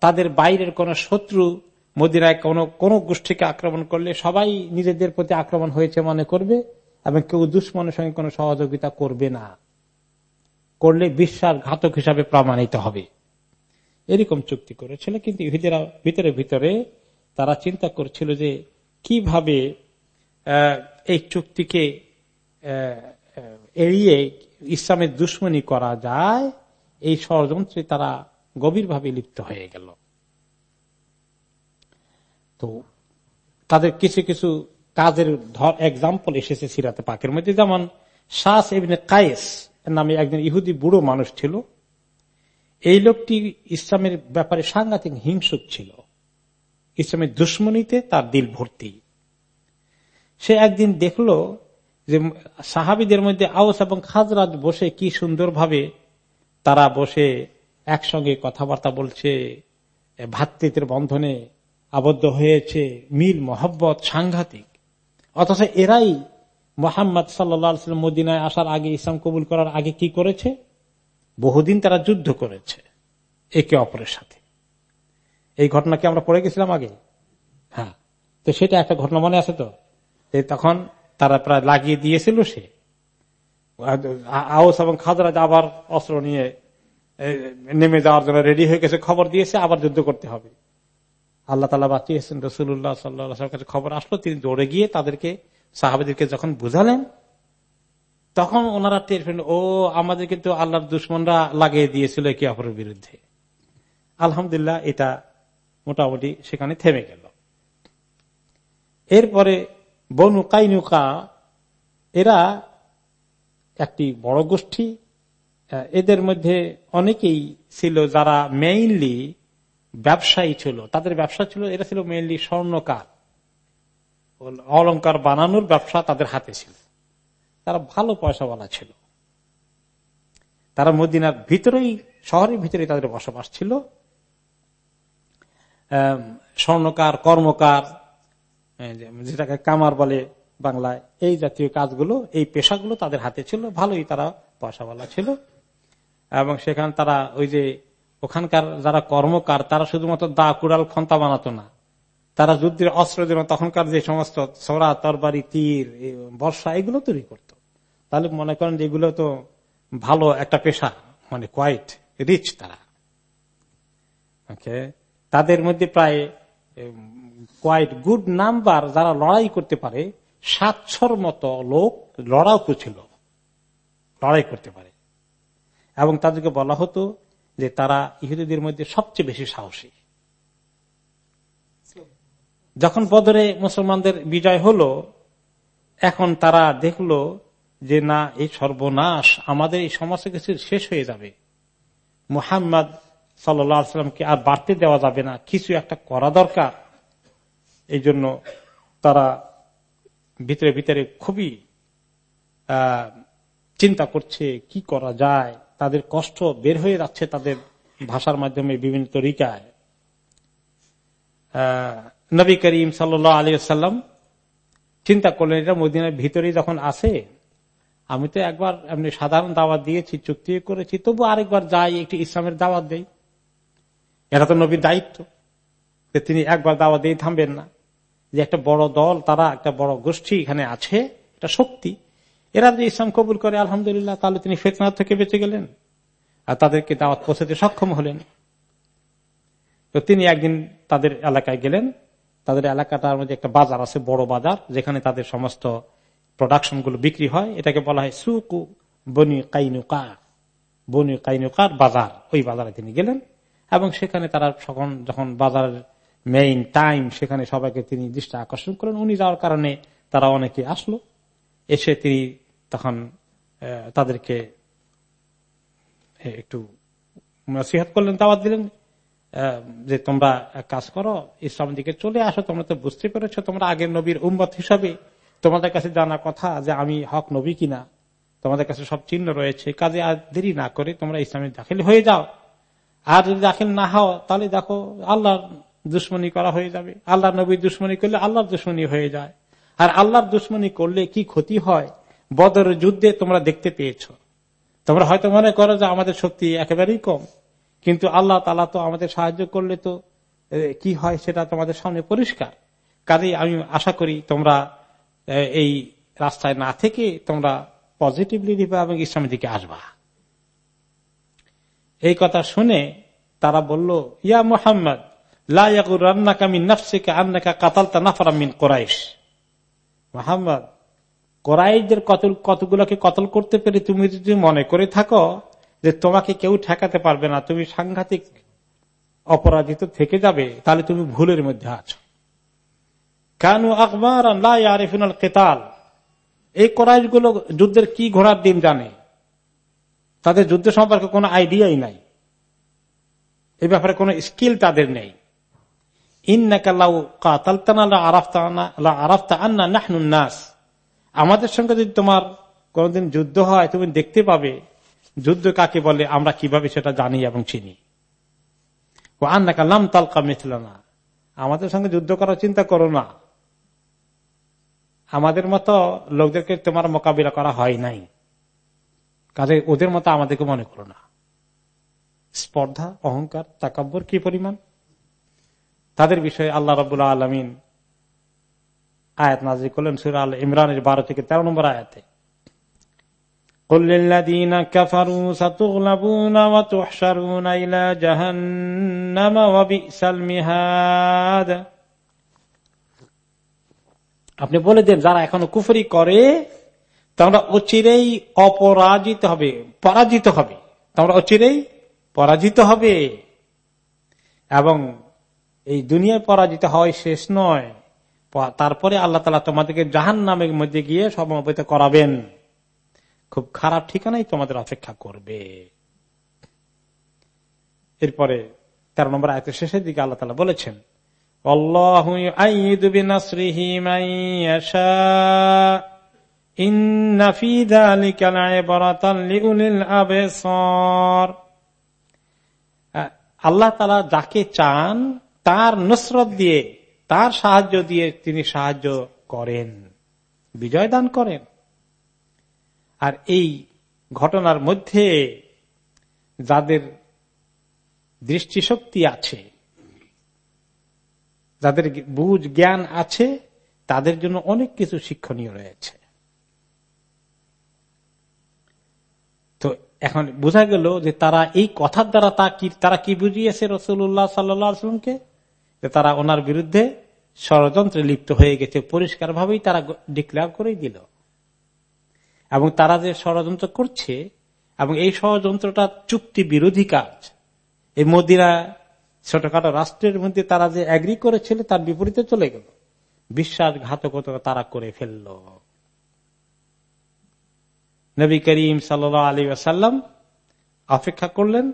তাদের বাইরের কোন শত্রু মদিনায় কোন কোন গোষ্ঠীকে আক্রমণ করলে সবাই নিজেদের প্রতি আক্রমণ হয়েছে মনে করবে এবং কেউ দুশ্মনের সঙ্গে কোনো সহযোগিতা করবে না। করলে বিশ্বাসঘাতক হিসাবে প্রমাণিত হবে। এরকম চুক্তি করেছিল, কিন্তু ইহুদিরা ভিতরে ভিতরে তারা চিন্তা করছিল যে কীভাবে এই চুক্তিকে এড়িয়ে ইসলামের দুশ্মনী করা যায়, এই ষড়যন্ত্রে তারা গভীরভাবে লিপ্ত হয়ে গেল। তো তাদের কিছু কিছু কাজের এক্সাম্পল এসেছে সিরাতে পাকের মধ্যে। যেমন শাস এমনি কায়েস নামে একজন ইহুদি বুড়ো মানুষ ছিল। এই লোকটি ইসলামের ব্যাপারে সাংঘাতিক হিংসুক ছিল। ইসলামের দুশ্মনীতে তার দিল ভর্তি। সে একদিন দেখল যে সাহাবিদের মধ্যে আউস এবং খাজরাজ বসে কি সুন্দরভাবে তারা বসে একসঙ্গে কথাবার্তা বলছে ভাতৃত্বের বন্ধনে আবদ্ধ হয়েছে মিল মোহব্বত সাংঘাতিক। অথচ এরাই মোহাম্মদ সাল্লাম মদিনায় আসার আগে ইসলাম কবুল করার আগে কি করেছে? বহুদিন তারা যুদ্ধ করেছে একে অপরের সাথে। এই ঘটনাকে আমরা পড়ে গেছিলাম আগে? হ্যাঁ। তো সেটা একটা ঘটনা মনে আছে তো? তখন তারা প্রায় লাগিয়ে দিয়েছিল সে। আউস এবং খাজরাজ আবার অস্ত্র নিয়ে নেমে যাওয়ার জন্য রেডি হয়ে গেছে, খবর দিয়েছে, আবার যুদ্ধ করতে হবে। আল্লাহ তালা বাঁচিয়েছেন রসুল্লাহ সাল্লাহ কাছে খবর আসলো, তিনি দৌড়ে গিয়ে তাদেরকে, সাহাবেদেরকে যখন বুঝালেন, তখন ওনারা টের ও, আমাদের কিন্তু আল্লাহর দুশ্মনরা লাগিয়ে দিয়েছিল একে অপরের বিরুদ্ধে। আলহামদুলিল্লাহ, এটা মোটামুটি সেখানে থেমে গেল। এরপরে বনু কাইনুকা, এরা একটি বড় গোষ্ঠী, এদের মধ্যে অনেকেই ছিল যারা মেইনলি ব্যবসায়ী ছিল। তাদের ব্যবসা ছিল, এটা ছিল মেইনলি স্বর্ণকার। অলঙ্কার বানানোর ব্যবসা তাদের হাতে ছিল। তারা ভালো পয়সাওয়ালা ছিল। তারা মদিনার ভিতরেই, শহরের ভিতরে তাদের বসবাস ছিল। স্বর্ণকার, কর্মকার যেটাকে কামার বলে বাংলায়, এই জাতীয় কাজগুলো, এই পেশাগুলো তাদের হাতে ছিল। ভালোই তারা পয়সাওয়ালা ছিল। এবং সেখানে তারা ওই যে ওখানকার যারা কর্মকার, তারা শুধুমাত্র দা কুড়াল খন্তা বানাতো না। তারা যুদ্ধের অস্ত্র যেন তখনকার যে সমস্ত সরা তরবারি, তীর বর্ষা, এগুলো তৈরি করত। তাহলে মনে করেন যে এগুলো তো ভালো একটা পেশা মানে কোয়াইট রিচ তারা। তাদের মধ্যে প্রায় কোয়াইট গুড নাম্বার যারা লড়াই করতে পারে, সাতশোর মতো লোক লড়াকু ছিল। লড়াই করতে পারে। এবং তাদেরকে বলা হতো যে তারা ইহুদিদের মধ্যে সবচেয়ে বেশি সাহসী। যখন বদরে মুসলমানদের বিজয় হলো, এখন তারা দেখল যে না, এই সর্বনাশ, আমাদের এই সমস্ত কিছু শেষ হয়ে যাবে। মুহাম্মদ সাল্লামকে আর বাড়তে দেওয়া যাবে না, কিছু একটা করা দরকার। এই জন্য তারা ভিতরে ভিতরে খুবই চিন্তা করছে, কি করা যায়? তাদের কষ্ট বের হয়ে যাচ্ছে তাদের ভাষার মাধ্যমে বিভিন্ন তরিকায়। নবী করিম সাল্ল আলী সাল্লাম চিন্তা করলেন, এটা মদিনার ভিতরে যখন আসে আমি তো একবার এমনি সাধারণ দাওয়াত দিয়েছি, চুক্তি করেছি, তবু আরেকবার যাই, একটি ইসলামের দাওয়াত দেই। এটা তো নবীর দায়িত্ব যে তিনি একবার দাওয়াত দিয়ে থামবেন না। যে একটা বড় দল, তারা একটা বড় গোষ্ঠী এখানে আছে, এটা শক্তি। এরা যে ইসলাম কবুল করে, আলহামদুলিল্লাহ, তাহলে তিনি ফেতনা থেকে বেঁচে গেলেন। আর তাদেরকে দাওয়াত পৌঁছাতে সক্ষম হলেন। তো তিনি একদিন তাদের এলাকায় গেলেন। তাদের এলাকাটার মধ্যে একটা বাজার আছে, বড় বাজার, যেখানে তাদের সমস্ত প্রোডাকশনগুলো বিক্রি হয়। এটাকে বলা হয় সুকু বনি কাইনুকা। বনি কাইনুকার বাজার, ওই বাজারে তিনি গেলেন। এবং সেখানে তারা যখন যখন বাজারের মেইন টাইম সেখানে সবাইকে তিনি দৃষ্টি আকর্ষণ করেন উনি যাওয়ার কারণে তারা অনেকে আসলো। এসে তিনি তখন তাদেরকে একটু নসিহাত করলেন, দাওয়াত দিলেন যে তোমরা কাজ করো ইসলাম দিকে চলে আসো, তোমরা তো বুঝতে পেরেছ, তোমরা আগের নবীর উম্মত হিসাবে তোমাদের কাছে জানা কথা যে আমি হক নবী কিনা। তোমাদের কাছে সব চিহ্ন রয়েছে, কাজে আর দেরি না করে তোমরা ইসলামের দাখিল হয়ে যাও। আর যদি দাখিল না হও, তাহলে দেখো আল্লাহর দুশ্মনী করা হয়ে যাবে। আল্লাহ নবীর দুশ্মনী করলে আল্লাহর দুশ্মনী হয়ে যায়। আর আল্লাহর দুশ্মনী করলে কি ক্ষতি হয়? বদর যুদ্ধে তোমরা দেখতে পেয়েছ। তোমরা হয়তো মনে করো যে আমাদের শক্তি একেবারেই কম, কিন্তু আল্লাহ তালা তো আমাদের সাহায্য করলে তো কি হয় সেটা তোমাদের সামনে পরিষ্কার। কাজেই আমি আশা করি তোমরা এই রাস্তায় না থেকে তোমরা পজিটিভলি দিবা এবং ইসলামের দিকে আসবা। এই কথা শুনে তারা বলল, ইয়া মোহাম্মদ মোহাম্মদ কোরাইশদের কতল, কতগুলোকে কতল করতে পেরে তুমি যদি মনে করে থাকো যে তোমাকে কেউ ঠেকাতে পারবে না, তুমি সাংঘাতিক অপরাজিত থেকে যাবে, তাহলে তুমি ভুলের মধ্যে আছো। কেন আকবর আরিফিনাল কেতাল। এই কোরআশগুলো যুদ্ধের কি ঘোড়ার দিন জানে? তাদের যুদ্ধ সম্পর্কে কোনো আইডিয়াই নাই। এ ব্যাপারে কোনো স্কিল তাদের নেই। আমাদের সঙ্গে যদি তোমার কোনদিন যুদ্ধ হয়, তুমি দেখতে পাবে যুদ্ধ কাকে বলে, আমরা কীভাবে সেটা জানি এবং চিনি। ও আন্না কালাম তালকা মিথল না আমাদের সঙ্গে যুদ্ধ করার চিন্তা করো না। আমাদের মতো লোকদেরকে তোমার মোকাবিলা করা হয় নাই। কাজে ওদের মতো আমাদেরকে মনে করো না। স্পর্ধা, অহংকার, তাকাব্বর কি পরিমাণ? তাদের বিষয়ে আল্লাহ রবুল্লা আলমিন আয়াত নাজি করলেন, সুর আল ইমরানের বারো থেকে তেরো নম্বর আয়াতে। আপনি বলে দেন, যারা এখনও কুফরি করে তোমরা অচিরেই অপরাজিত হবে, পরাজিত হবে। তোমরা অচিরেই পরাজিত হবে। এবং এই দুনিয়ায় পরাজিত হয় শেষ নয়। তারপরে আল্লাহ তালা তোমাদেরকে জাহান নামের মধ্যে গিয়ে সমবেত করাবেন। খুব খারাপ ঠিকানাই তোমাদের অপেক্ষা করবে। এরপরে তেরো নম্বর আয়তের শেষের দিকে আল্লাহ তালা বলেছেন আল্লাহ তালা যাকে চান, তার নসরত দিয়ে তার সাহায্য দিয়ে তিনি সাহায্য করেন, বিজয় দান করেন। আর এই ঘটনার মধ্যে যাদের দৃষ্টিশক্তি আছে, যাদের বুঝ জ্ঞান আছে, তাদের জন্য অনেক কিছু শিক্ষণীয় রয়েছে। তো এখন বোঝা গেল যে তারা এই কথার দ্বারা তা কি তারা কি বুঝিয়েছে রসুল্লাহ সাল্লামকে তারা ওনার বিরুদ্ধে ষড়যন্ত্রে লিপ্ত হয়ে গেছে পরিষ্কার ভাবেই তারা ডিক্লেয়ার করেই দিল। এবং তারা যে ষড়যন্ত্র করছে, এবং এই ষড়যন্ত্রটা চুক্তি বিরোধী কাজ। এই মদিনা ছোটখাটো রাষ্ট্রের মধ্যে তারা যে অ্যাগ্রি করেছিল, তার বিপরীতে চলে গেল। বিশ্বাসঘাতকতা তারা করে ফেলল। নবী করিম সাল আলী আসাল্লাম অপেক্ষা করলেন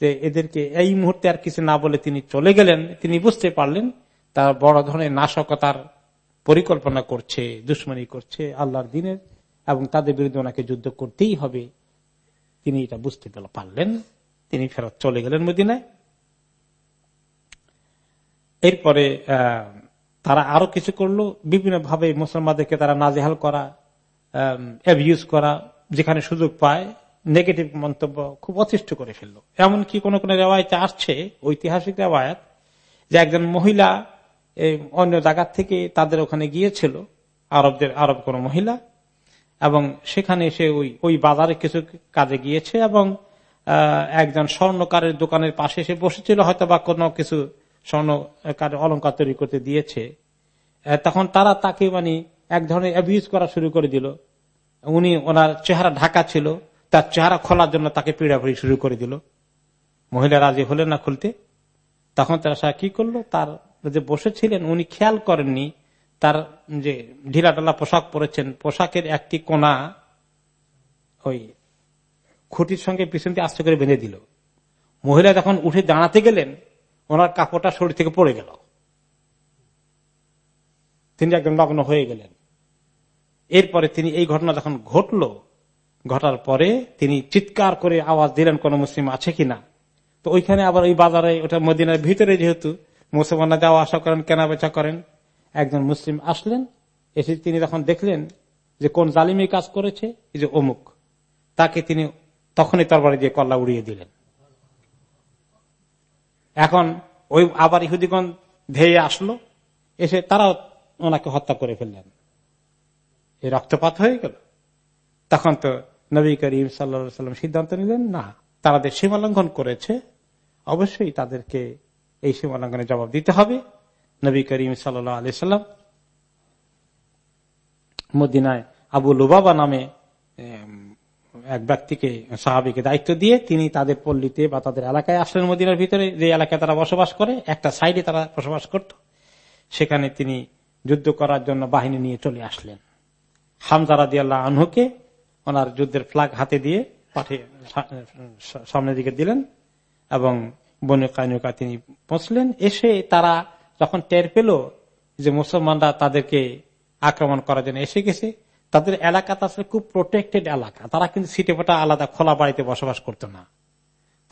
যে এদেরকে এই মুহূর্তে আর কিছু না বলে তিনি চলে গেলেন, তিনি বুঝতে পারলেন তার বড় ধরনের নাশকতার পরিকল্পনা করছে, দুশ্মনী করছে আল্লাহর দিনের এবং তাদের বিরুদ্ধে ওনাকে যুদ্ধ করতেই হবে। তিনি এটা বুঝতে পারলেন। তিনি ফেরত চলে গেলেন মদিনায়। এরপরে তারা আরও কিছু করল। বিভিন্ন ভাবে মুসলমানদেরকে তারা নাজেহাল করা অ্যাবিউজ করা, যেখানে সুযোগ পায়। নেগেটিভ মন্তব্য খুব অতিষ্ঠ করে ফেলল। এমনকি কোন কোন রেওয়ায়তে আসছে, ঐতিহাসিক রেওয়ায়ত, যে একজন মহিলা অন্য জায়গার থেকে তাদের ওখানে গিয়েছিল, আরবদের, আরব কোন মহিলা, এবং সেখানে সে ওই ওই বাজারে কিছু কাজে গিয়েছে এবং একজন স্বর্ণকারের দোকানের পাশে এসে বসেছিল হয়তো বা কোনো কিছু স্বর্ণ অলঙ্কার তৈরি করতে দিয়েছে। তখন তারা তাকে মানে এক ধরনের অ্যাবিউজ করা শুরু করে দিল। উনি ওনার চেহারা ঢাকা ছিল তার চেহারা খোলার জন্য তাকে পিড়াপিড়ি শুরু করে দিল। মহিলা রাজি হলেন না খুলতে। তখন তারা কি করল? তার যে বসেছিলেন, উনি খেয়াল করেননি। তার যে ঢিলা ঢালা পোশাক পরেছেন, পোশাকের একটি কোনা ওই খুঁটির সঙ্গে পিছন দিয়ে আস্তে করে বেঁধে দিল। মহিলা যখন উঠে দাঁড়াতে গেলেন, ওনার কাপড়টা শরীর থেকে পড়ে গেল। তিনি একদম লগ্ন হয়ে গেলেন। এরপরে তিনি এই ঘটনা যখন ঘটল ঘটার পরে তিনি চিৎকার করে আওয়াজ দিলেন, কোন মুসলিম আছে কিনা? তো ওইখানে আবার ওই বাজারে, ওটা মদিনার ভিতরে যেহেতু, মুসলমানরা যাওয়া আসা করেন কেনা বেচা করেন, একজন মুসলিম আসলেন, এসে তিনি তখন দেখলেন যে কোন জালিমি কাজ করেছে, এই যে অমুক। তাকে তিনি তখনই তরবারি দিয়ে কল্লা উড়িয়ে দিলেন। এখন ওই আবার ইহুদিগণ ধেয়ে আসলো, এসে তারাও ওনাকে হত্যা করে ফেললেন। এই রক্তপাত হয়ে গেল। তখন তো নবী করিম সাল্লাম সিদ্ধান্ত নিলেন, না, তারা সীমা লঙ্ঘন করেছে, অবশ্যই তাদেরকে এই সীমা লঙ্ঘনের জবাব দিতে হবে। নবী করিম সাল্লাহ আলি সাল্লাম মদিনায় আবু লুবাবা নামে এক ব্যক্তিকে, সাহাবিকে দায়িত্ব দিয়ে তিনি তাদের পল্লীতে বা তাদের এলাকায় আসলেন মদিনার ভিতরে। যে এলাকায় তারা বসবাস করে, একটা সাইডে তারা বসবাস করত। সেখানে তিনি যুদ্ধ করার জন্য বাহিনী নিয়ে চলে আসলেন। হামজারা দিয়াল্লাহ আনহুকে ওনার যুদ্ধের ফ্লাগ হাতে দিয়ে পাঠিয়ে সামনের দিকে দিলেন এবং বনু কানুকা তিনি পৌঁছলেন। এসে তারা যখন টের পেল যে মুসলমানরা তাদেরকে আক্রমণ করার জন্য এসে গেছে, তাদের এলাকাটা আসলে খুব প্রোটেক্টেড এলাকা। তারা কিন্তু সিটে ফোটা আলাদা খোলা বাড়িতে বসবাস করত না।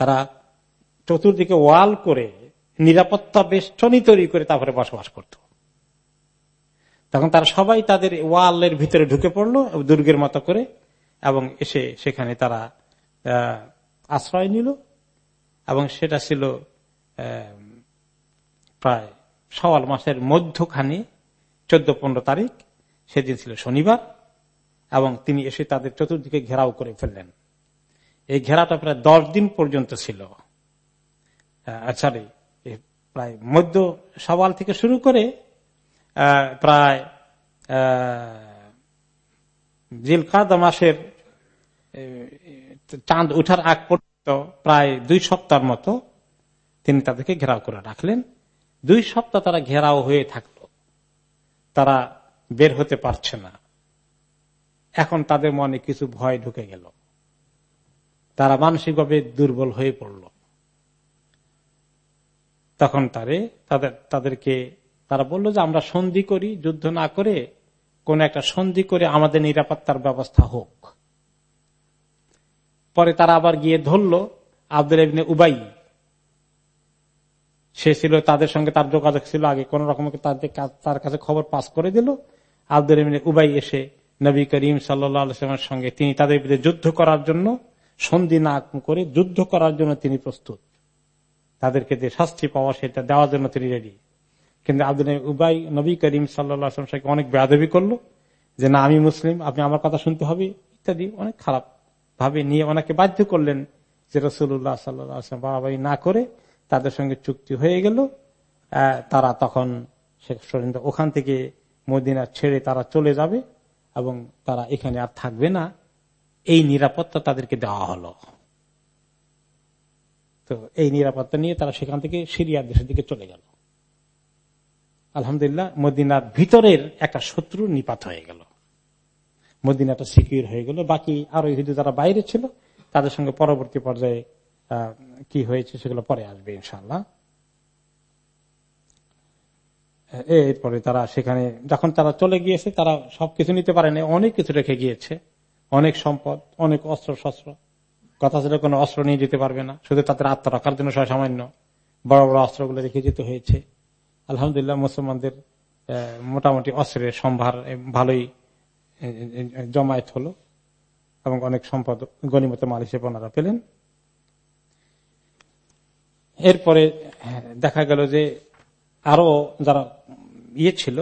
তারা চতুর্দিকে ওয়াল করে, নিরাপত্তা বেষ্টনী তৈরি করে তারপরে বসবাস করত। তখন তারা সবাই তাদের ওয়ালের ভিতরে ঢুকে পড়ল দুর্গের মতো করে। এবং এসে সেখানে তারা আশ্রয় নিল এবং সেটা ছিল প্রায় সওয়াল মাসের মধ্যখানে চোদ্দ পনেরো তারিখ। সেদিন ছিল শনিবার এবং তিনি এসে তাদের চতুর্দিকে ঘেরাও করে ফেললেন। এই ঘেরাটা প্রায় দশ দিন পর্যন্ত ছিল। সরি প্রায় মধ্য সওয়াল থেকে শুরু করে প্রায় জিলকাদা মাসের চাঁদ উঠার আগ পর্যন্ত প্রায় দুই সপ্তাহের মতো তিনি তাদেরকে ঘেরাও করে রাখলেন। দুই সপ্তাহ তারা ঘেরাও হয়ে থাকল। তারা বের হতে পারছে না। এখন তাদের মনে কিছু ভয় ঢুকে গেল। তারা মানসিকভাবে দুর্বল হয়ে পড়ল। তখন তারে, তাদের, তাদেরকে তারা বলল যে, আমরা সন্ধি করি, যুদ্ধ না করে কোন একটা সন্ধি করে আমাদের নিরাপত্তার ব্যবস্থা হোক। পরে তারা আবার গিয়ে ধরল আব্দুল ইবনে উবাই। সে ছিল তাদের সঙ্গে তার যোগাযোগ ছিল আগে, কোন রকম তার কাছে খবর পাস করে দিল। আব্দুল ইবনে উবাই এসে নবী করিম সাল্লামের সঙ্গে তিনি তাদের বিরুদ্ধে যুদ্ধ করার জন্য, সন্ধি না করে যুদ্ধ করার জন্য তিনি প্রস্তুত। তাদেরকে যে শাস্তি পাওয়া সেটা দেওয়ার জন্য তিনি রেডি কিন্তু আব্দুল উবাই নবী করিম সাল্লাম সাথে অনেক বেয়াদবি করল যে, না, আমি মুসলিম, আপনি আমার কথা শুনতে হবে, ইত্যাদি, অনেক খারাপ ভাবে নিয়ে ওনাকে বাধ্য করলেন যে রসুল্লাহ সাল্লাম বাবাই না করে তাদের সঙ্গে চুক্তি হয়ে গেল। তারা তখন ওখান থেকে মদিনা ছেড়ে তারা চলে যাবে এবং তারা এখানে আর থাকবে না। এই নিরাপত্তা তাদেরকে দেওয়া হলো। তো এই নিরাপত্তা নিয়ে তারা সেখান থেকে সিরিয়ার দেশের দিকে চলে গেল। আলহামদুলিল্লাহ, মদিনার ভিতরের একটা শত্রু নিপাত হয়ে গেল। মদিনাটা সিকিউর হয়ে গেল। বাকি আরও ইহুদি যারা বাইরে ছিল, তাদের সঙ্গে পরবর্তী পর্যায়ে কি হয়েছে সেগুলো পরে আসবে ইনশাল্লাহ এরপরে তারা সেখানে, যখন তারা চলে গিয়েছে, তারা সবকিছু নিতে পারেনি, অনেক কিছু রেখে গিয়েছে। অনেক সম্পদ, অনেক অস্ত্র শস্ত্র কথা ছিল, কোনো অস্ত্র নিয়ে যেতে পারবে না। শুধু তাদের আত্মরক্ষার জন্য সামান্য বড় বড় অস্ত্রগুলো রেখে যেতে হয়েছে। আলহামদুলিল্লাহ, মুসলমানদের মোটামুটি অস্ত্রের সম্ভার ভালোই জমায়েত হলো এবং অনেক সম্পদ গণিমত মাল হিসেবে ওনারা পেলেন। এরপরে দেখা গেল যে আরও যারা ইয়ে ছিল,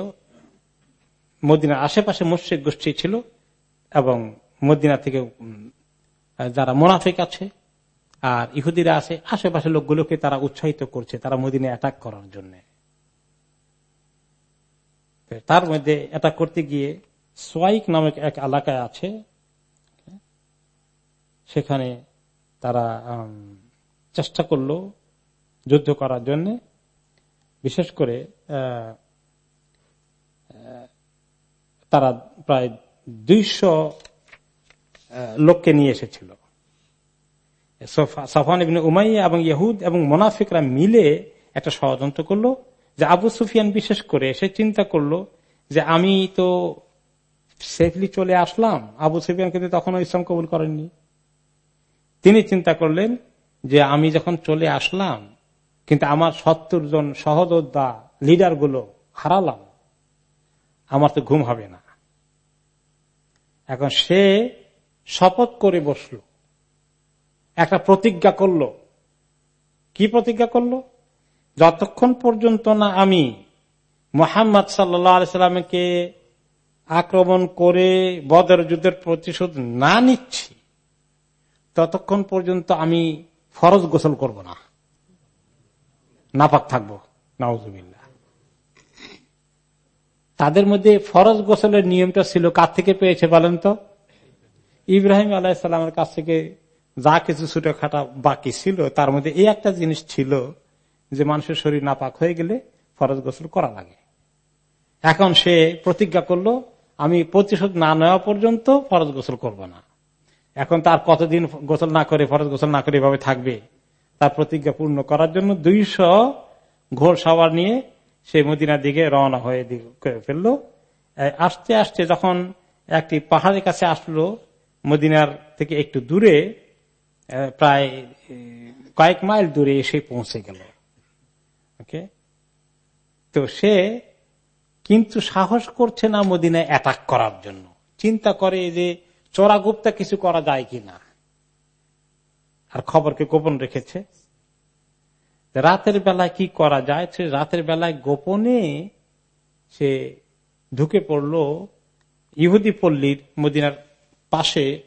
মদিনার আশেপাশে মুশ্রিক গোষ্ঠী ছিল এবং মদিনা থেকে যারা মোনাফিক আছে আর ইহুদিরা আছে, আশেপাশে লোকগুলোকে তারা উৎসাহিত করছে, তারা মদিনে অ্যাটাক করার জন্য। তার মধ্যে অ্যাটাক করতে গিয়ে সোয়াইক নামক এক এলাকায় আছে। সেখানে তারা চেষ্টা করল যুদ্ধ করার জন্য। বিশেষ করে তারা প্রায় দুইশো লোককে নিয়ে এসেছিল। সাফান উমাইয়া এবং ইহুদ এবং মোনাফিকরা মিলে একটা ষড়যন্ত্র করল যে আবু সুফিয়ান বিশেষ করে সে চিন্তা করল যে আমি তো সেফলি চলে আসলাম। আবু সুফিয়ান কিন্তু তখনও ইসলাম কবুল করেননি। তিনি চিন্তা করলেন যে আমি যখন চলে আসলাম, কিন্তু আমার সত্তর জন সহযোদ্ধা লিডারগুলো হারালাম। আমার তো ঘুম হবে না। এখন সে শপথ করে বসল। একটা প্রতিজ্ঞা করল। কি প্রতিজ্ঞা করল? যতক্ষণ পর্যন্ত না আমি মোহাম্মদ সাল্লা সাল্লামকে আক্রমণ করে বদর যুদ্ধের প্রতিশোধ না নিচ্ছি, ততক্ষণ পর্যন্ত আমি ফরজ গোসল করব না। নাপাক থাকব। নওয়াজুবিল্লা তাদের মধ্যে ফরজ গোসলের নিয়মটা ছিল, কার থেকে পেয়েছে বলেন তো? ইব্রাহিম আলাহিসাল্লামের কাছ থেকে যা কিছু ছুটে খাটা বাকি ছিল, তার মধ্যে এই একটা জিনিস ছিল যে মানুষের শরীর নাপাক হয়ে গেলে ফরজ গোসল করা লাগে। এখন সে প্রতিজ্ঞা করল আমি প্রতিশোধ না নেওয়া পর্যন্ত ফরজ গোসল করব না। এখন তার কতদিন গোসল না করে, ফরজ গোসল না করে এভাবে থাকবে, তার প্রতিজ্ঞা পূর্ণ করার জন্য দুইশ ঘোর সাবার নিয়ে সে মদিনার দিকে রওনা হয়ে ফেলল। আস্তে আস্তে যখন একটি পাহাড়ের কাছে আসলো, মদিনার থেকে একটু দূরে প্রায় কয়েক মাইল দূরে এসে পৌঁছে গেল। ওকে? তো সে কিন্তু সাহস করছে না মদিনায় অ্যাটাক করার জন্য। চিন্তা করে যে চোরা গুপ্তা কিছু করা যায় কিনা। আর খবরকে গোপন রেখেছে। রাতের বেলায় কি করা যায়? সে রাতের বেলায় গোপনে সে ঢুকে পড়ল ইহুদি পল্লীর মদিনার পাশে।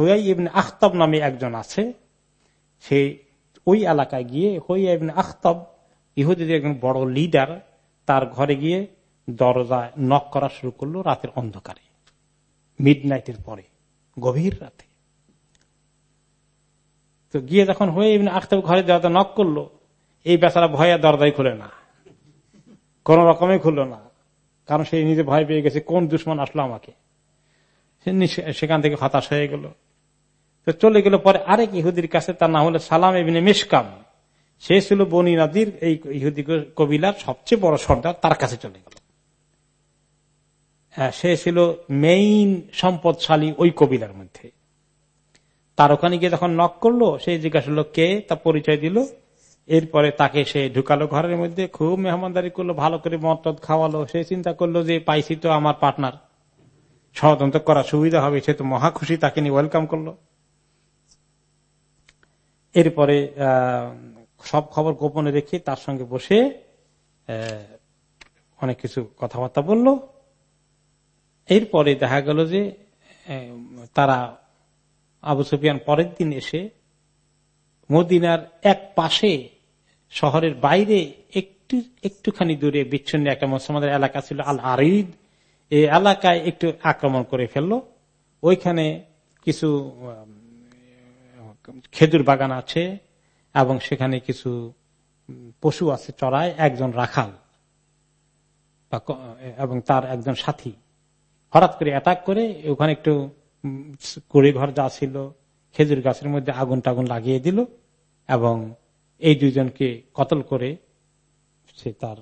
হইয়াই ইবনে আখতব নামে একজন আছে। সে ওই এলাকায় গিয়ে হইয়া ইবনে আখতব ইহুদিদের একজন বড় লিডার তার ঘরে গিয়ে দরজায় নক করা শুরু করল রাতের অন্ধকারে। মিড নাইটের পরে, গভীর রাতে। তো গিয়ে যখন হয়ে আখতাব ঘরে দরজা নক করল, এই বেচারা ভয়ে দরজাই খুলে না। কোন রকমে খুললো না। কারণ সে নিজে ভয় পেয়ে গেছে, কোন দুশ্মন আসলো আমাকে? সেখান থেকে হতাশ হয়ে গেল। তো চলে গেল পরে আরেক ইহুদির কাছে, তার নাম হলো সালাম এবিনে মেশকাম। সে ছিল বনি নাদির এই ইহুদি কবিলার সবচেয়ে বড় সর্দার, তার কাছে চলে গেল। সে ছিল মেইন সম্পদশালী ওই কবিলার মধ্যে। তার ওখানে গিয়ে যখন নক করল, সে জিজ্ঞাসা করল, কে? তা পরিচয় দিল। এরপরে তাকে সে ঢুকালো ঘরের মধ্যে, খুব মেহমানদারি করল, ভালো করে মদ খাওয়ালো। সে চিন্তা করল যে, পাইছি তো আমার পার্টনার ষড়যন্ত্র করা সুবিধা হবে, সে তো মহা খুশি, তাকে নিয়ে ওয়েলকাম করল। এরপরে সব খবর গোপনে রেখে তার সঙ্গে বসে অনেক কিছু কথাবার্তা বলল। এরপরে দেখা গেল যে তারা আবু সুফিয়ান পরের দিন এসে মদিনার এক পাশে শহরের বাইরে একটু, একটুখানি দূরে বিচ্ছিন্ন একটা মুসলমানদের এলাকা ছিল আল আরিদ। এই এলাকায় একটু আক্রমণ করে ফেলল। ওইখানে কিছু খেজুর বাগান আছে এবং সেখানে কিছু পশু আছে চড়ায়, একজন রাখাল এবং তার একজন সাথী। হঠাৎ করে অ্যাটাক করে, ওখানে একটু কুড়ি ঘর যা ছিল, খেজুর গাছের মধ্যে আগুন টাগুন লাগিয়ে দিল এবং এই দুইজনকে কতল করে সে তার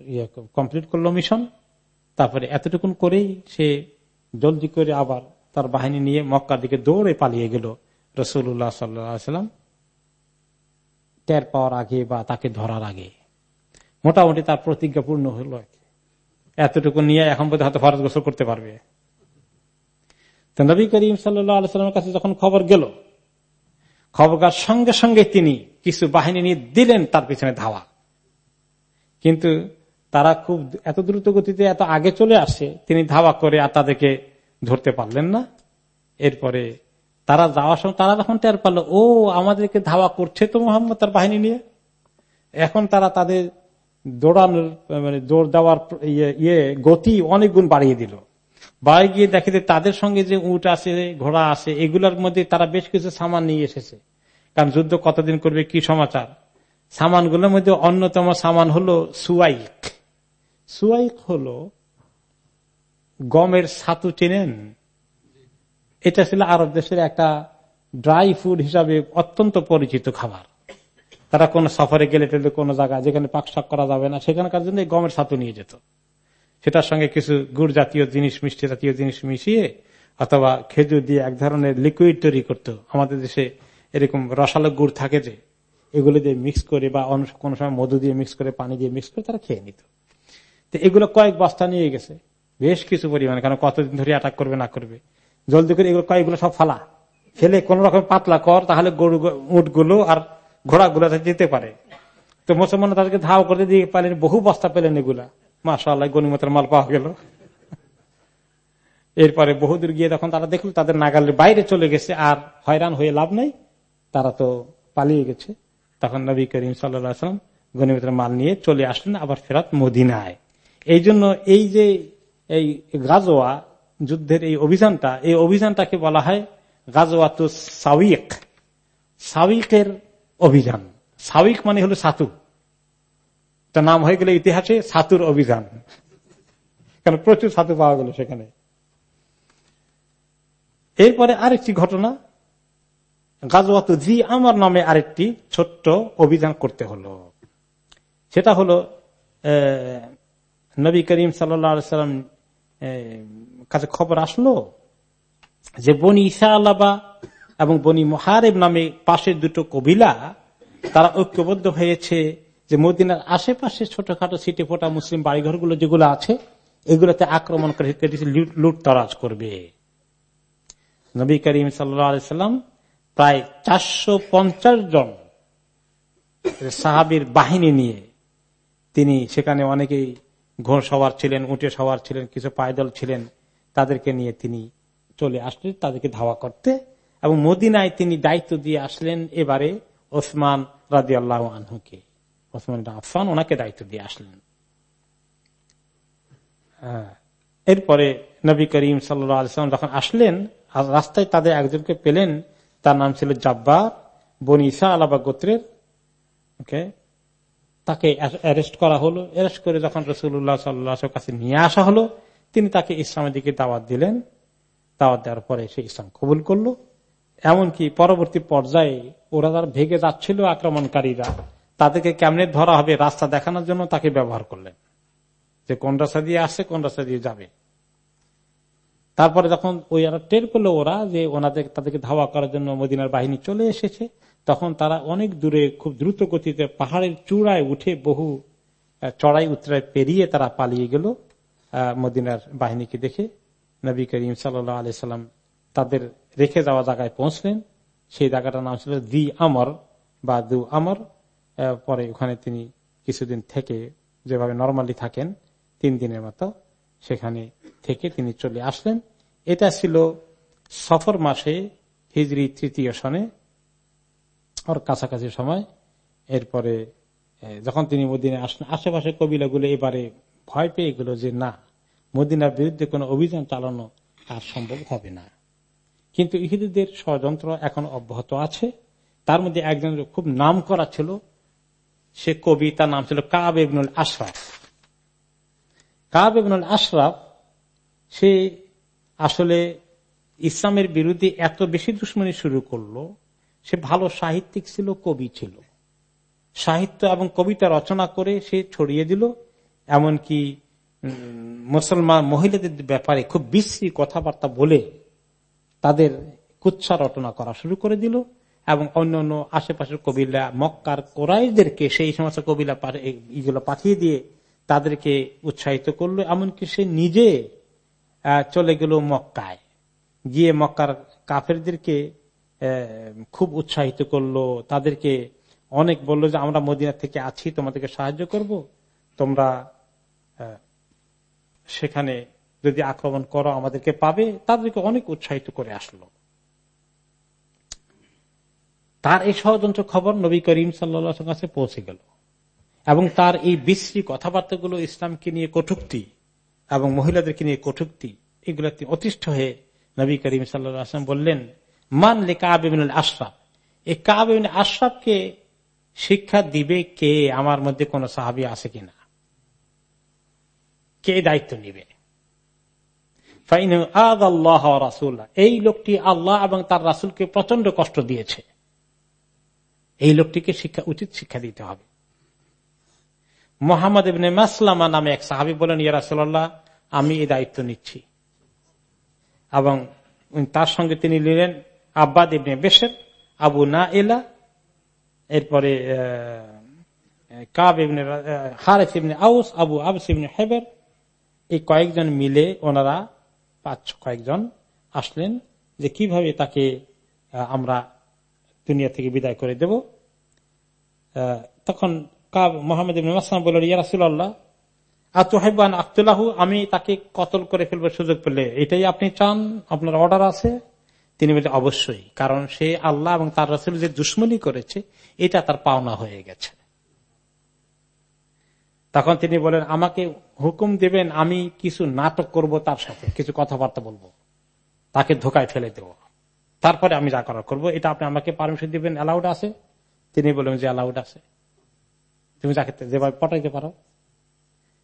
ইয়ে কমপ্লিট করল মিশন তারপরে এতটুকুন করেই সে জলদি করে আবার তার বাহিনী নিয়ে মক্কার দিকে দৌড়ে পালিয়ে গেল রসুল্লাহ সাল্লাম টের পাওয়ার আগে বা তাকে ধরার আগে। মোটামুটি তার প্রতিজ্ঞা পূর্ণ হলো এতটুকু নিয়ে এখন বোধ হয়তো ফরজ গোসল করতে পারবে। তো নবী করিম সাল্লামের কাছে যখন খবর গেল খবরকার সঙ্গে সঙ্গে তিনি কিছু বাহিনী নিয়ে দিলেন তার পিছনে ধাওয়া। কিন্তু তারা খুব এত দ্রুত গতিতে এত আগে চলে আসে, তিনি ধাওয়া করে আর তাদেরকে ধরতে পারলেন না। এরপরে তারা যাওয়ার সময় তারা যখন টের পারল ও, আমাদেরকে ধাওয়া করছে তো মোহাম্মদ তার বাহিনী নিয়ে? এখন তারা তাদের দৌড়ানোর মানে দৌড় দেওয়ার ইয়ে, ইয়ে গতি অনেক গুণ বাড়িয়ে দিল। বাড়ি গিয়ে দেখে যে তাদের সঙ্গে যে উট আছে ঘোড়া আছে এগুলোর মধ্যে তারা বেশ কিছু সামান নিয়ে এসেছে। কারণ যুদ্ধ কতদিন করবে কি সমাচার? সামানগুলোর মধ্যে অন্যতম সামান হলো সুয়াইক সুয়াইক হলো গমের ছাতু চেনেন? এটা ছিল আরব দেশের একটা ড্রাই ফুড হিসাবে অত্যন্ত পরিচিত খাবার। তারা কোন সফরে গেলে টেলে কোনো জায়গায় যেখানে পাকশাক করা যাবে না সেখানকার জন্য গমের ছাতু নিয়ে যেত। সেটার সঙ্গে কিছু গুড় জাতীয় জিনিস, মিষ্টি জাতীয় জিনিস মিশিয়ে অথবা খেজুর দিয়ে এক ধরনের লিকুইড তৈরি করতো। আমাদের দেশে এরকম রসালো গুড় থাকে যে, এগুলো দিয়ে মিক্স করে বা কোনো সময় মধু দিয়ে মিক্স করে, পানি দিয়ে মিক্স করে তারা খেয়ে নিত। তো এগুলো কয়েক বস্তা নিয়ে গেছে। বেশ কিছু পরিমাণে, কারণ কতদিন ধরে অ্যাটাক করবে, না করবে। জলদি করে এগুলো কয়েকগুলো সব ফালা। ফেলে কোন রকম পাতলা কর, তাহলে গরু উঠগুলো আর ঘোড়াগুলো যেতে পারে। তো মুসলমান তাদেরকে ধাও করে দিয়ে পাইলেন বহু বস্তা পেলেন এগুলা। মাসা গণিমতের মাল পাওয়া গেল। এরপরে বহুদূর গিয়ে তখন তারা দেখল, তাদের নাগালের বাইরে চলে গেছে, আর হয়রান হয়ে লাভ নাই, তারা তো পালিয়ে গেছে। তখন নবী করিম সাল্লাম গণিমতের মাল নিয়ে চলে আসলেন আবার ফেরাত মদিনায়। এই জন্য এই যে এই গাজোয়া যুদ্ধের এই অভিযানটা, এই অভিযানটাকে বলা হয় গাজোয়া তো সাউিক সাউিকের অভিযান। সাউিক মানে হলো সাতু। তার নাম হয়ে গেলে ইতিহাসে সাতুর অভিযান। কারণ প্রচুর সাতু পাওয়া গেল সেখানে। এরপরে আরেকটি ঘটনা। গাজওয়াত জি আমার নামে আরেকটি ছোট্ট অভিযান করতে হলো। সেটা হলো নবী করিম সাল্লাম কাছে খবর আসলো যে বনি ইসা আল্লাবা এবং বনি মহারেব নামে পাশের দুটো কবিলা, তারা ঐক্যবদ্ধ হয়েছে যে মদিনার আশেপাশে ছোটখাটো সিটে ফোটা মুসলিম বাড়িঘরগুলো যেগুলো আছে, এগুলোতে আক্রমণ করে লুট তরাজ করবে। নবী করিম সাল্লাম প্রায় চারশো পঞ্চাশ জন সাহাবির বাহিনী নিয়ে তিনি সেখানে অনেকেই ঘোড় সওয়ার ছিলেন উঠে সওয়ার ছিলেন, কিছু পায়দল ছিলেন, তাদেরকে নিয়ে তিনি চলে আসলেন, তাদেরকে ধাওয়া করতে এবং মদিনায় তিনি দায়িত্ব দিয়ে আসলেন এবারে ওসমান রাজি আল্লাহ আনহুকে। ওসমান আফান ওনাকে দায়িত্ব দিয়ে আসলেন। হ্যাঁ। এরপরে নবী করিম সাল্লাম যখন আসলেন রাস্তায় তাদের একজনকে পেলেন, তার নাম ছিল জাব্বা বনিসা আলাবা গোত্রের। ওকে? তাকে অ্যারেস্ট করা হলো। অ্যারেস্ট করে যখন রসুল্লাহ সাল্লাহ কাছে নিয়ে আসা হলো, তিনি তাকে ইসলামের দিকে দাওয়াত দিলেন। দাওয়াত দেওয়ার পরে সে ইসলাম কবুল করল। এমনকি পরবর্তী পর্যায়ে ওরা যারা ভেগে যাচ্ছিল আক্রমণকারীরা। তাদেরকে কেমনে ধরা হবে, রাস্তা দেখানোর জন্য তাকে ব্যবহার করলেন। যে কোন রাস্তা দিয়ে আসছে, কোন রাস্তা দিয়ে যাবে। তারপরে যখন ওই আর টের করল ওরা যে ওনাদের, তাদেরকে ধাওয়া করার জন্য মদিনার বাহিনী চলে এসেছে, তখন তারা অনেক দূরে খুব দ্রুত গতিতে পাহাড়ের চূড়ায় উঠে বহু চড়াই উত্তরায় পেরিয়ে তারা পালিয়ে গেল মদিনার বাহিনীকে দেখে। নবী করিম সাল্লাম তাদের রেখে যাওয়া জায়গায় পৌঁছলেন। সেই জায়গাটার নাম ছিল দি আমর বা দু আমর। পরে ওখানে তিনি কিছুদিন থেকে যেভাবে নর্মালি থাকেন, তিন দিনের মতো সেখানে থেকে তিনি চলে আসলেন। এটা ছিল সফর মাসে হিজড়ি তৃতীয় সনে ওর কাছাকাছি সময়। এরপরে যখন তিনি মদিনে আসলেন আশেপাশে কবিলাগুলো এবারে ভয় পেয়ে গেল যে না, মদিনার বিরুদ্ধে কোনো অভিযান চালানো আর সম্ভব হবে না। কিন্তু ইহুদিদের ষড়যন্ত্র এখন অব্যাহত আছে। তার মধ্যে একজন খুব নাম করা ছিল, সে কবি, তার নাম ছিল কাব ইবনুল আশরাফ। কাব ইবনুল আশরাফ, সে আসলে ইসলামের বিরুদ্ধে এত বেশি দুশ্মনী শুরু করল, সে ভালো সাহিত্যিক ছিল, কবি ছিল। সাহিত্য এবং কবিতা রচনা করে সে ছড়িয়ে দিল, এমনকি মুসলমান মহিলাদের ব্যাপারে খুব বিশ্রী কথাবার্তা বলে তাদের কুচ্ছা রটনা করা শুরু করে দিল এবং অন্য অন্য আশেপাশের কবিলা মক্কার কোরাইদেরকে সেই সমস্ত কবিলা এগুলো পাঠিয়ে দিয়ে তাদেরকে উৎসাহিত করল। এমনকি সে নিজে চলে গেল মক্কায়। গিয়ে মক্কার কাফেরদেরকে খুব উৎসাহিত করল। তাদেরকে অনেক বলল যে, আমরা মদিনা থেকে আছি, তোমাদেরকে সাহায্য করব। তোমরা সেখানে যদি আক্রমণ করো আমাদেরকে পাবে, তাদেরকে অনেক উৎসাহিত করে আসলো। তার এই ষড়যন্ত্র খবর নবী করিম সাল্লা কাছে পৌঁছে গেল। এবং তার এই বিশ্রী কথাবার্তাগুলো ইসলামকে নিয়ে কটুক্তি এবং মহিলাদেরকে নিয়ে কটুক্তি, এগুলো অতিষ্ঠ হয়ে নবী করিম সাল্লাম বললেন, মান লে কাবিনুল আশরাফ? এই কাবিন আশরাফকে শিক্ষা দিবে কে? আমার মধ্যে কোন সাহাবি আছে কিনা? কে দায়িত্ব নিবে? এই লোকটি আল্লাহ এবং তার রাসুলকে প্রচণ্ড কষ্ট দিয়েছে। এই লোকটিকে শিক্ষা, উচিত শিক্ষা দিতে হবে। মোহাম্মদ মাসলামা নামে এক সাহাবি বলেন ইয়ারাসোল্লাহ আমি এই দায়িত্ব নিচ্ছি। এবং তার সঙ্গে তিনি নিলেন আব্বাদ ইবনে বেশের, আবু না এলা এরপরে কাব ইবনে হারেফ ইবনে আউস, আবু আবস ইবনে হেবের, এই কয়েকজন মিলে ওনারা পাঁচ কয়েকজন আসলেন যে কীভাবে তাকে আমরা দুনিয়া থেকে বিদায় করে দেব। তখন কাব মোহাম্মদ ইবনে মাসলাম বললেন ইয়ারাসুল্লাহ আর তোহেবান আখতুল্লাহু আমি তাকে কতল করে ফেলবার সুযোগ পেলে, এটাই আপনি চান? আপনার অর্ডার আছে? তিনি বলছেন অবশ্যই, কারণ সে আল্লাহ এবং তার রসুল যে দুশ্মনী করেছে, এটা তার পাওনা হয়ে গেছে। তখন তিনি বলেন, আমাকে হুকুম দেবেন, আমি কিছু নাটক করব তার সাথে, কিছু কথাবার্তা বলব। তাকে ধোকায় ফেলে দেব। তারপরে আমি যা করার করব, এটা আপনি আমাকে পারমিশন দিবেন অ্যালাউড আছে? তিনি বললেন যে অ্যালাউড আছে। তুমি যাকে, যেভাবে পটাইতে পারো।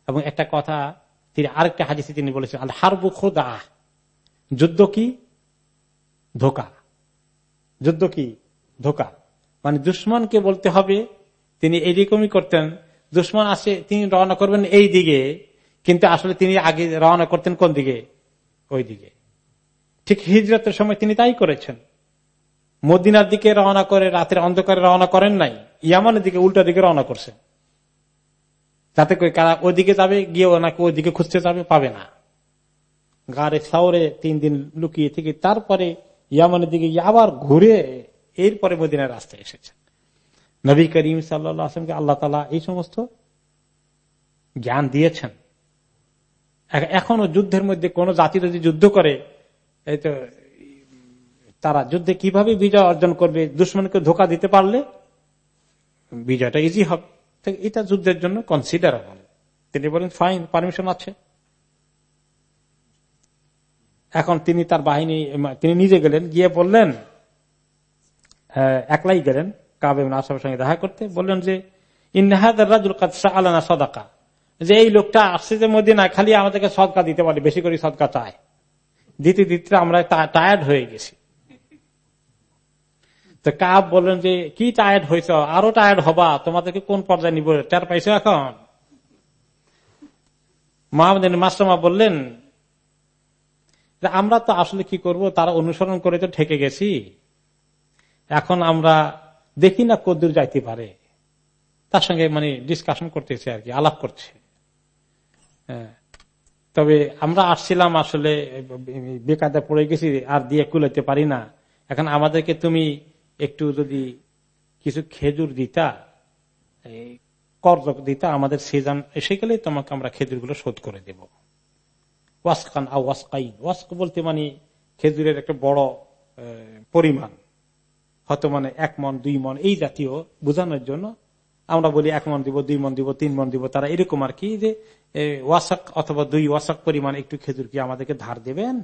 এবং একটা কথা, তিনি আরেকটা হাজিসে তিনি বলেছেন, আল হারবু খোদা, যুদ্ধ কি? ধোকা। যুদ্ধ কি? ধোকা। মানে দুশ্মনকে বলতে হবে, তিনি এইরকমই করতেন দুশ্মন আসে, তিনি রওনা করবেন এই দিকে। কিন্তু আসলে তিনি আগে রওনা করতেন কোন দিকে? ওই দিকে। ঠিক হিজরতের সময় তিনি তাই করেছেন। মদিনার দিকে রওনা করে, রাতের অন্ধকারে রওনা করেন নাই। ইয়ামানের দিকে, উল্টা দিকে রওনা করছেন যাতে করে কারা ওইদিকে যাবে, গিয়ে ওনাকে ওইদিকে খুঁজতে যাবে, পাবে না। গাড়ে সাউরে তিন দিন লুকিয়ে থেকে তারপরে ইয়ামানের দিকে আবার ঘুরে এরপরে মদিনার রাস্তায় এসেছেন। নবী করিম সাল্লামকে আল্লাহ তালা এই সমস্ত জ্ঞান দিয়েছেন। এখনও যুদ্ধের মধ্যে কোন জাতি যদি যুদ্ধ করে, এই তো তারা যুদ্ধে কীভাবে বিজয় অর্জন করবে, দুশ্মনকে ধোকা দিতে পারলে বিজয়টা ইজি হবে। এটা যুদ্ধের জন্য কনসিডারেবল তিনি বলেন ফাইন পারমিশন আছে। এখন তিনি তার বাহিনী, তিনি নিজে গেলেন, গিয়ে বললেন একলাই গেলেন। কাবে আসামের সঙ্গে দেখা করতে বললেন যে সদাকা। যে এই লোকটা আসছে যে মদিনা খালি আমাদেরকে সদকা দিতে পারে, বেশি করে সদকা চায়। দিতে দিতে আমরা টায়ার্ড হয়ে গেছি। তো কাব বললেন যে, কি টায়ার্ড হয়েছ? আরও টায়ার্ড হবা, তোমাদেরকে কোন পর্যায়ে নিব? টের পাইছো এখন? মাহমুদ মাস্টারমা বললেন আমরা তো আসলে কি করব? তারা অনুসরণ করে তো ঠেকে গেছি। এখন আমরা দেখি না কদ্দুর যাইতে পারে। তার সঙ্গে মানে ডিসকাশন করতেছে আর কি, আলাপ করছে। হ্যাঁ। তবে আমরা আসছিলাম আসলে বেকাদা পড়ে গেছি, আর দিয়ে কুলাইতে পারি না। এখন আমাদেরকে তুমি একটু যদি কিছু খেজুর দিতা কর্জক দিতা আমাদের সিজন এসে গেলে তোমাকে আমরা খেজুরগুলো শোধ করে দেব। ওয়াসকান আ ওয়াসকাইন। ওয়াস্ক বলতে মানে খেজুরের একটা বড় পরিমাণ। হয়তো মানে এক মন, দুই মন, এই জাতীয় বোঝানোর জন্য আমরা বলি এক মন দিব, দুই মন দিব, তিন মন দিব, তারা এরকম আর কি যে ওয়াসাক অথবা দুই ওয়াসাক পরিমাণ একটু খেজুর কি আমাদেরকে ধার দেবেন?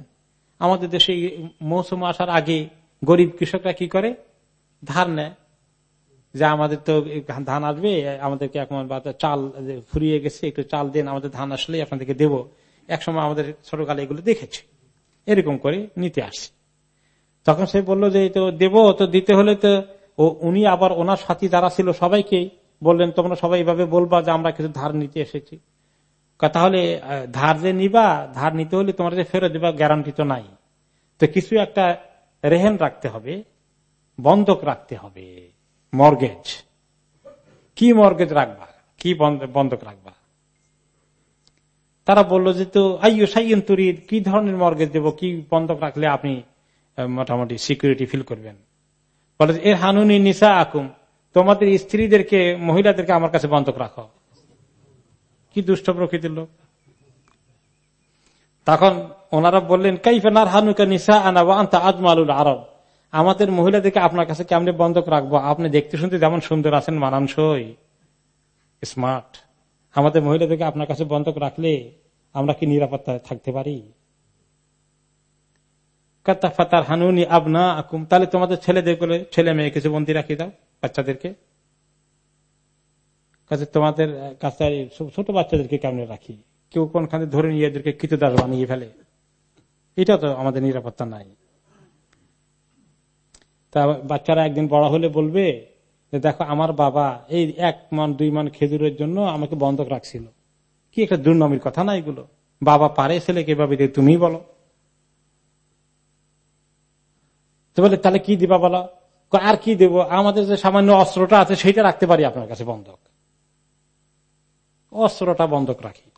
আমাদের দেশে মৌসুম আসার আগে গরিব কৃষকরা কি করে? ধার নেয়। যে আমাদের তো ধান আসবে, আমাদেরকে এখন চাল ফুরিয়ে গেছে, একটু চাল দেন, আমাদের ধান আসলে আপনাদেরকে দেব। একসময় আমাদের ছোটকালে এগুলো দেখেছি। এরকম করে নিতে আসছে। তখন সে বলল যে, তো দেব, তো দিতে হলে তো উনি আবার ওনার সাথী যারা ছিল সবাইকে বললেন, তোমরা সবাই এইভাবে বলবা যে আমরা কিছু ধার নিতে এসেছি। তাহলে ধার যে নিবা, ধার নিতে হলে তোমার যে ফেরত দেবা গ্যারান্টি তো নাই। তো কিছু একটা রেহেন রাখতে হবে, বন্ধক রাখতে হবে মর্গেজ কি মর্গেজ রাখবা? কি বন্ধক রাখবা? তারা বলল যে, তো আইয়ো সাইন তুরি কি ধরনের মর্গেজ দেব? কি বন্ধক রাখলে আপনি মোটামুটি সিকিউরিটি ফিল করবেন। বলে এর হানুনি নিসা আকুম তোমাদের স্ত্রীদেরকে, মহিলাদেরকে আমার কাছে বন্ধক রাখো। কি দুষ্ট প্রকৃতির লোক। তখন ওনারা বললেন কাইফেনার হানুকা নিসা আনা আনতা আজমালুল আরব? আমাদের মহিলাদেরকে আপনার কাছে কেমনে বন্ধক রাখব? আপনি দেখতে শুনতে যেমন সুন্দর আছেন, মানানসই। স্মার্ট আমাদের মহিলাদেরকে আপনার কাছে বন্ধক রাখলে আমরা কি নিরাপত্তা থাকতে পারি? ফাতার হানুনি আবনা আকুম। তাহলে তোমাদের ছেলেদের বলে ছেলে মেয়ে কিছু বন্দি রাখি দাও, বাচ্চাদেরকে। কাছে তোমাদের কাছে ছোট বাচ্চাদেরকে কেমনে রাখি? কেউ কোনখানে ধরে নিয়ে এদেরকে কৃতদাস বানিয়ে ফেলে। এটা তো আমাদের নিরাপত্তা নাই। তা বাচ্চারা একদিন বড় হলে বলবে যে, দেখো, আমার বাবা এই এক মন, দুই মন খেজুরের জন্য আমাকে বন্ধক রাখছিল। কি একটা দুর্নমির কথা না এগুলো? বাবা পারে ছেলেকে এভাবে তুমি বলো। তো বলে, তাহলে কি দিবা বলো? আর কি দেব? আমাদের যে সামান্য অস্ত্রটা আছে, সেইটা রাখতে পারি আপনার কাছে, বন্ধক। অস্ত্রটা বন্ধক রাখি।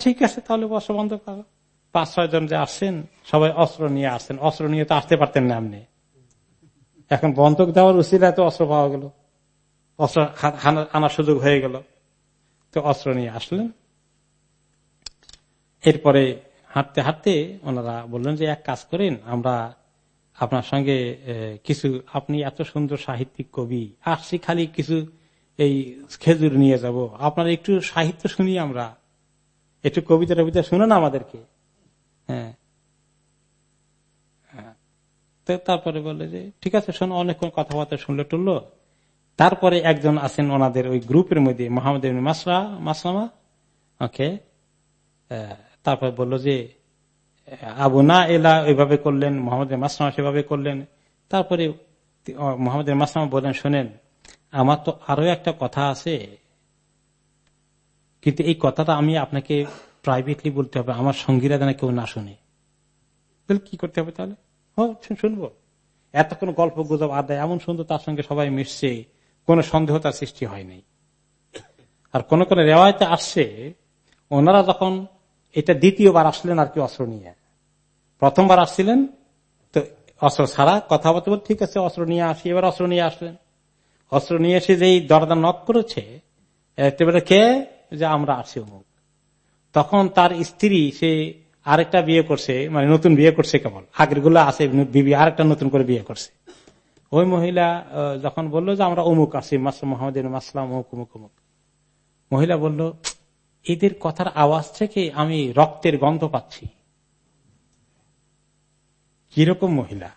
ঠিক আছে, তাহলে অস্ত্র বন্ধক রাখো। পাঁচ, ছয় জন যে আসছেন, সবাই অস্ত্র নিয়ে আসছেন। অস্ত্র নিয়ে তো আসতে পারতেন না আপনি এখন বন্ধক দেওয়ার উচিত এত অস্ত্র পাওয়া গেল। অস্ত্র আনার সুযোগ হয়ে গেল। তো অস্ত্র নিয়ে আসলেন। এরপরে হাঁটতে হাঁটতে ওনারা বললেন যে, এক কাজ করেন, আমরা আপনার সঙ্গে কিছু, আপনি এত সুন্দর সাহিত্যিক কবি, আসছি খালি কিছু এই খেজুর নিয়ে যাব। আপনার একটু সাহিত্য শুনি আমরা। একটু কবিতা টবিতা শুনো না আমাদেরকে। হ্যাঁ। তারপরে বলে যে, ঠিক আছে, শোনো, অনেকক্ষণ কথাবার্তা শুনলো টুললো। তারপরে একজন আছেন ওনাদের ওই গ্রুপের মধ্যে, মোহাম্মদ মাসরা, মাসলামা, ওকে তারপর বলল যে, আবু না এলা ওইভাবে করলেন, মোহাম্মদ মাসলামা সেভাবে করলেন। তারপরে মোহাম্মদ মাসলামা বললেন, শোনেন, আমার তো আরও একটা কথা আছে। কিন্তু এই কথাটা আমি আপনাকে প্রাইভেটলি বলতে হবে, আমার সঙ্গীরা যেন কেউ না শুনে। কি করতে হবে তাহলে? শুনব। এতক্ষণ গল্প, গুজব আদায় এমন সুন্দর তার সঙ্গে সবাই মিশছে, কোন সন্দেহ তার সৃষ্টি হয়নি আর কোন কোন রেওয়ায়তে আসছে, ওনারা যখন এটা দ্বিতীয়বার আসলেন আর কি অস্ত্র নিয়ে। প্রথমবার আসছিলেন, তো অস্ত্র ছাড়া কথাবার্তা বল ঠিক আছে, অস্ত্র নিয়ে আসি, এবার অস্ত্র নিয়ে আসলেন। অস্ত্র নিয়ে এসে যেই দরদা নক করেছে কে? যে আমরা আসি অমুক। তখন তার স্ত্রী, সে আরেকটা বিয়ে করছে মানে নতুন বিয়ে করছে কেবল। আগেরগুলো আছে, বিবি আরেকটা নতুন করে বিয়ে করছে। ওই মহিলা যখন বলল যে আমরা অমুক আছি মোহাম্মদ মাসলাম, অমুক অমুক অমুক। মহিলা বলল এদের কথার আওয়াজ থেকে আমি রক্তের গন্ধ পাচ্ছি। কীরকম মহিলা?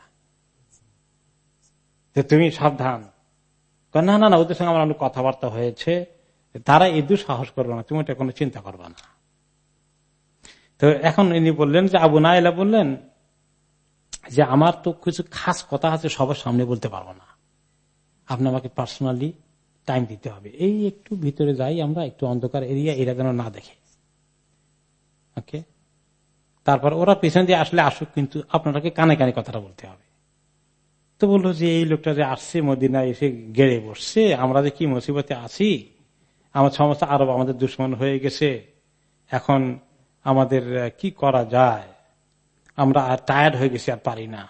যে তুমি সাবধান। না না না, ওদের সঙ্গে আমার অনেক কথাবার্তা হয়েছে। তারা এই সাহস করবে না, তুমি এটা কোনো চিন্তা করবে না। তো এখন ইনি বললেন যে, আবু নাইলা বললেন যে, আমার তো কিছু খাস কথা আছে, সবার সামনে বলতে পারব না। আপনি আমাকে পার্সোনালি টাইম দিতে হবে। এই একটু ভিতরে যাই আমরা, একটু অন্ধকার এরিয়া, এরা যেন না দেখে। ওকে তারপর ওরা পেছন দিয়ে আসলে আসুক, কিন্তু আপনারাকে কানে কানে কথাটা বলতে হবে। তো বলল যে, এই লোকটা যে আসছে মদিনা এসে গেড়ে বসছে, আমরা যে কি মুসিবতে আছি, আমার সমস্ত আরব আমাদের দুশ্মন হয়ে গেছে, এখন আমাদের কি করা যায়? আমরা আর টায়ার্ড হয়ে গেছি, আর পারি না।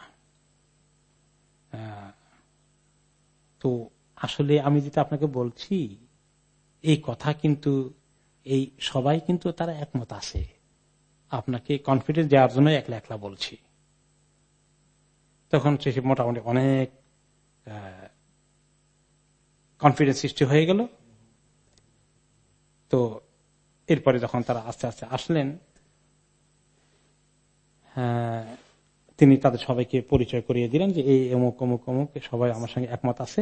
তো আসলে আমি যেটা আপনাকে বলছি, এই কথা কিন্তু, এই সবাই কিন্তু তারা একমত আছে। আপনাকে কনফিডেন্স দেওয়ার জন্য একলা একলা বলছি। তখন সে মোটামুটি অনেক কনফিডেন্স সৃষ্টি হয়ে গেল। তো এরপরে যখন তারা আস্তে আস্তে আসলেন তিনি তাদের সবাইকে পরিচয় করিয়ে দিলেন যে এই অমুক অমুক অমুক, সবাই আমার সঙ্গে একমত আছে।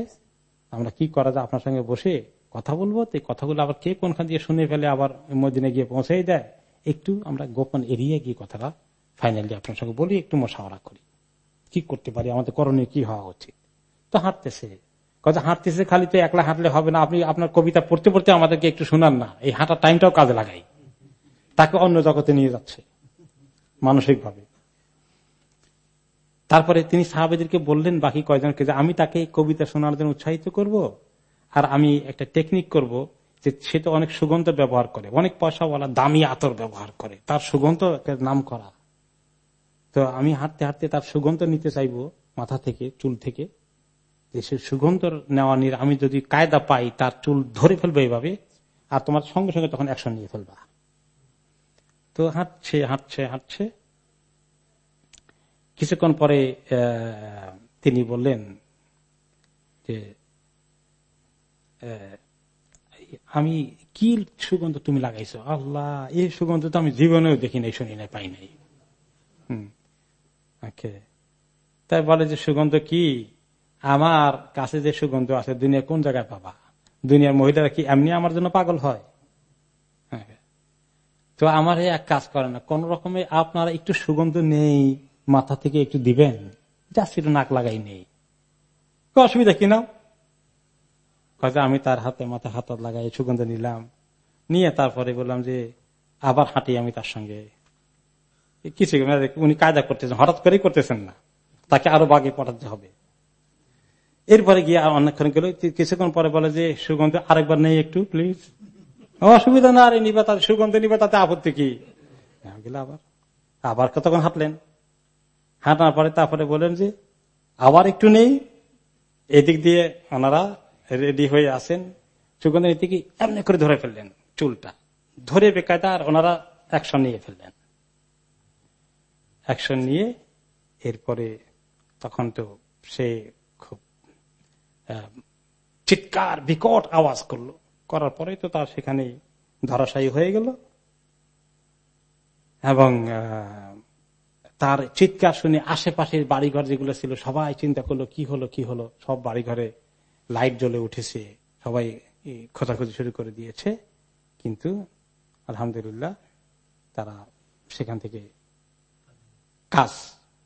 আমরা কি করা যায়? আপনার সঙ্গে বসে কথা বলব। তো কথাগুলো আবার কে কোনখান দিয়ে শুনে ফেলে আবার মদিনে গিয়ে পৌঁছে দেয়? একটু আমরা গোপন এরিয়া গিয়ে কথাটা ফাইনালি আপনার সঙ্গে বলি, একটু মশাওয়ারা করি। কি করতে পারি? আমাদের করণীয় কি হওয়া উচিত? তো হাঁটতেছে। কথা হাঁটতেছে খালি তো একলা হাঁটলে হবে না। আপনি আপনার কবিতা পড়তে পড়তে আমাদেরকে একটু শোনান না। এই হাঁটার টাইমটাও কাজে লাগাই। তাকে অন্য জগতে নিয়ে যাচ্ছে। মানসিক ভাবে তারপরে তিনি সাহাবেদেরকে বললেন, বাকি কয়জনকে যে আমি তাকে কবিতা শোনার জন্য উৎসাহিত করব আর আমি একটা টেকনিক করব যে সে তো অনেক সুগন্ধ ব্যবহার করে, অনেক পয়সাওয়ালা, দামি আতর ব্যবহার করে, তার সুগন্ধ নাম করা তো আমি হাঁটতে হাঁটতে তার সুগন্ধ নিতে চাইব মাথা থেকে, চুল থেকে। সে সুগন্ধ নেওয়া নিয়ে আমি যদি কায়দা পাই, তার চুল ধরে ফেলব এইভাবে আর তোমার সঙ্গে সঙ্গে তখন অ্যাকশন নিয়ে ফেলবা। তো হাঁটছে হাঁটছে হাঁটছে। কিছুক্ষণ পরে তিনি বললেন যে আমি কি সুগন্ধ তুমি লাগাইছো? আল্লাহ, এই সুগন্ধ তো আমি জীবনেও দেখি নাই, শুনি নাই, পাই নাই। তাই বলে যে, সুগন্ধ কি? আমার কাছে যে সুগন্ধ আছে, দুনিয়া কোন জায়গায় পাবা? দুনিয়ার মহিলারা কি এমনি আমার জন্য পাগল হয়? তো আমার এক কাজ করে না, কোন রকমে আপনারা একটু সুগন্ধ নেই। মাথা থেকে একটু দিবেন। যা ছিল নাক লাগাই নেই। অসুবিধা কি নাও? আমি তার হাতে মাথা হাত লাগাই, সুগন্ধ নিলাম। নিয়ে তারপরে বললাম যে, আবার হাঁটি আমি তার সঙ্গে। কিছু উনি কায়দা করতেছেন, হঠাৎ করেই করতেছেন না। তাকে আরও বাগে পাঠাতে হবে। এরপরে গিয়ে অনেকক্ষণ গেল কিছুক্ষণ পরে বলে যে, সুগন্ধ আরেকবার নেই একটু প্লিজ অসুবিধা না আরে নিবা তাদের সুগন্ধ নিবা তাতে আপত্তি কি? গেল আবার। আবার কতক্ষণ হাঁটলেন? হাঁটার পরে, তারপরে বলেন যে, আবার একটু নেই, এদিক দিয়ে ওনারা রেডি হয়ে আসেন। সুগন্ধ নীতিকে এমনি করে ধরে ফেললেন চুলটা। ধরে বেকায়দা আর ওনারা অ্যাকশন নিয়ে ফেললেন। অ্যাকশন নিয়ে এরপরে তখন তো সে খুব চিৎকার, বিকট আওয়াজ করল। করার পরে তো তার সেখানে ধরাশায়ী হয়ে গেল। এবং তার চিৎকার শুনে আশেপাশের বাড়িঘর যেগুলো ছিল, সবাই চিন্তা করল, কি হলো কি হলো? সব বাড়িঘরে লাইট জ্বলে উঠেছে। সবাই খোঁজাখুঁজি শুরু করে দিয়েছে। কিন্তু আলহামদুলিল্লাহ তারা সেখান থেকে কাজ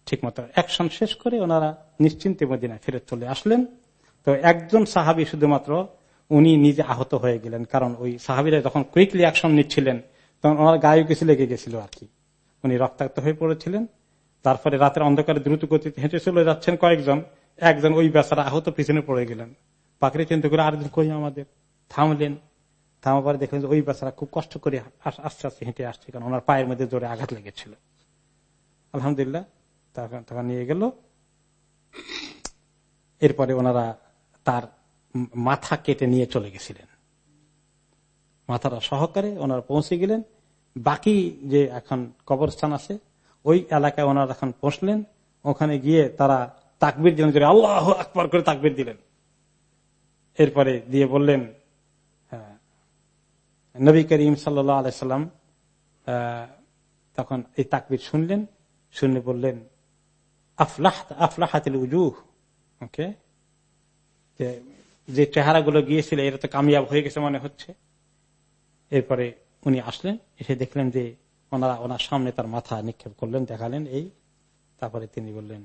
ঠিক মতো অ্যাকশন শেষ করে ওনারা নিশ্চিন্তে মদিনায় ফেরত চলে আসলেন। তো একজন সাহাবি শুধুমাত্র উনি নিজে আহত হয়ে গেলেন, কারণ ওই সাহাবিরা যখন কুইকলি অ্যাকশন নিচ্ছিলেন, তখন ওনার গায়ে কিছু লেগে গেছিল আর কি। উনি রক্তাক্ত হয়ে পড়েছিলেন। তারপরে রাতের অন্ধকারে দ্রুত গতিতে হেঁটে চলে যাচ্ছেন কয়েকজন। একজন ওই বেচারা আহত পিছনে পড়ে গেলেন। পাখিরে চিন্তা করে, আরেকজন কই আমাদের? থামলেন। থামাবার দেখলেন ওই বেচারা খুব কষ্ট করে আস্তে আস্তে হেঁটে আসছে, কারণ ওনার পায়ের মধ্যে জোরে আঘাত লেগেছিল। আলহামদুলিল্লাহ তখন নিয়ে গেল। এরপরে ওনারা তার মাথা কেটে নিয়ে চলে গেছিলেন। মাথাটা সহকারে ওনারা পৌঁছে গেলেন। বাকি যে এখন কবরস্থান আছে ওই এলাকায় ওনারা এখন পৌঁছলেন ওখানে গিয়ে তারা তাকবির দিলেন আল্লাহ আকবর করে তাকবির দিলেন। এরপরে দিয়ে বললেন হ্যাঁ, নবী করিম সাল্লাম তখন এই তাকবির শুনলেন শুনে বললেন আফলাহ আফলাহাতিল উজুহ ওকে যে চেহারাগুলো গিয়েছিল এরা তো কামিয়াব হয়ে গেছে মনে হচ্ছে। এরপরে উনি আসলেন এসে দেখলেন যে ওনারা ওনার সামনে তার মাথা নিক্ষেপ করলেন, দেখালেন, এই তারপরে তিনি বললেন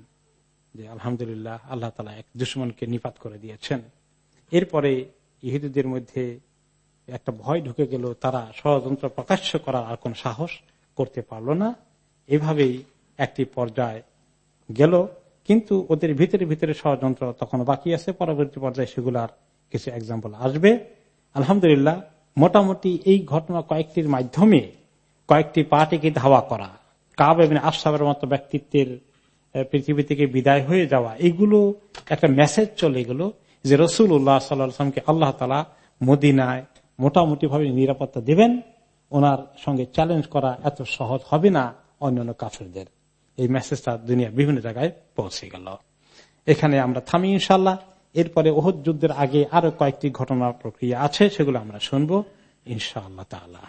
যে, আলহামদুলিল্লাহ, আল্লাহ তালা এক দুশ্মনকে নিপাত করে দিয়েছেন। এরপরে ইহুদিদের মধ্যে একটা ভয় ঢুকে গেল, তারা ষড়যন্ত্র প্রকাশ্য করার আর কোন সাহস করতে পারল না। এভাবেই একটি পর্যায় গেল, কিন্তু ওদের ভিতরে ভিতরে ষড়যন্ত্র তখন বাকি আছে, পরবর্তী পর্যায়ে সেগুলার কিছু এক্সাম্পল আসবে। আলহামদুলিল্লাহ, মোটামুটি এই ঘটনা কয়েকটির মাধ্যমে কয়েকটি পার্টিকে ধাওয়া করা। কাব এবং আশাবের মতো ব্যক্তিত্বের পৃথিবী থেকে বিদায় হয়ে যাওয়া, এগুলো একটা মেসেজ চলে গেল যে রসুল উল্লাহ সাল্লামকে আল্লাহ তালা মদিনায় মোটামুটি ভাবে নিরাপত্তা দেবেন। ওনার সঙ্গে চ্যালেঞ্জ করা এত সহজ হবে না অন্যান্য কাফেরদের। এই মেসেজটা দুনিয়ার বিভিন্ন জায়গায় পৌঁছে গেল। এখানে আমরা থামি ইনশাল্লাহ এরপরে ওহদ যুদ্ধের আগে আরও কয়েকটি ঘটনা প্রক্রিয়া আছে, সেগুলো আমরা শুনব ইনশাআল্লাহ তালা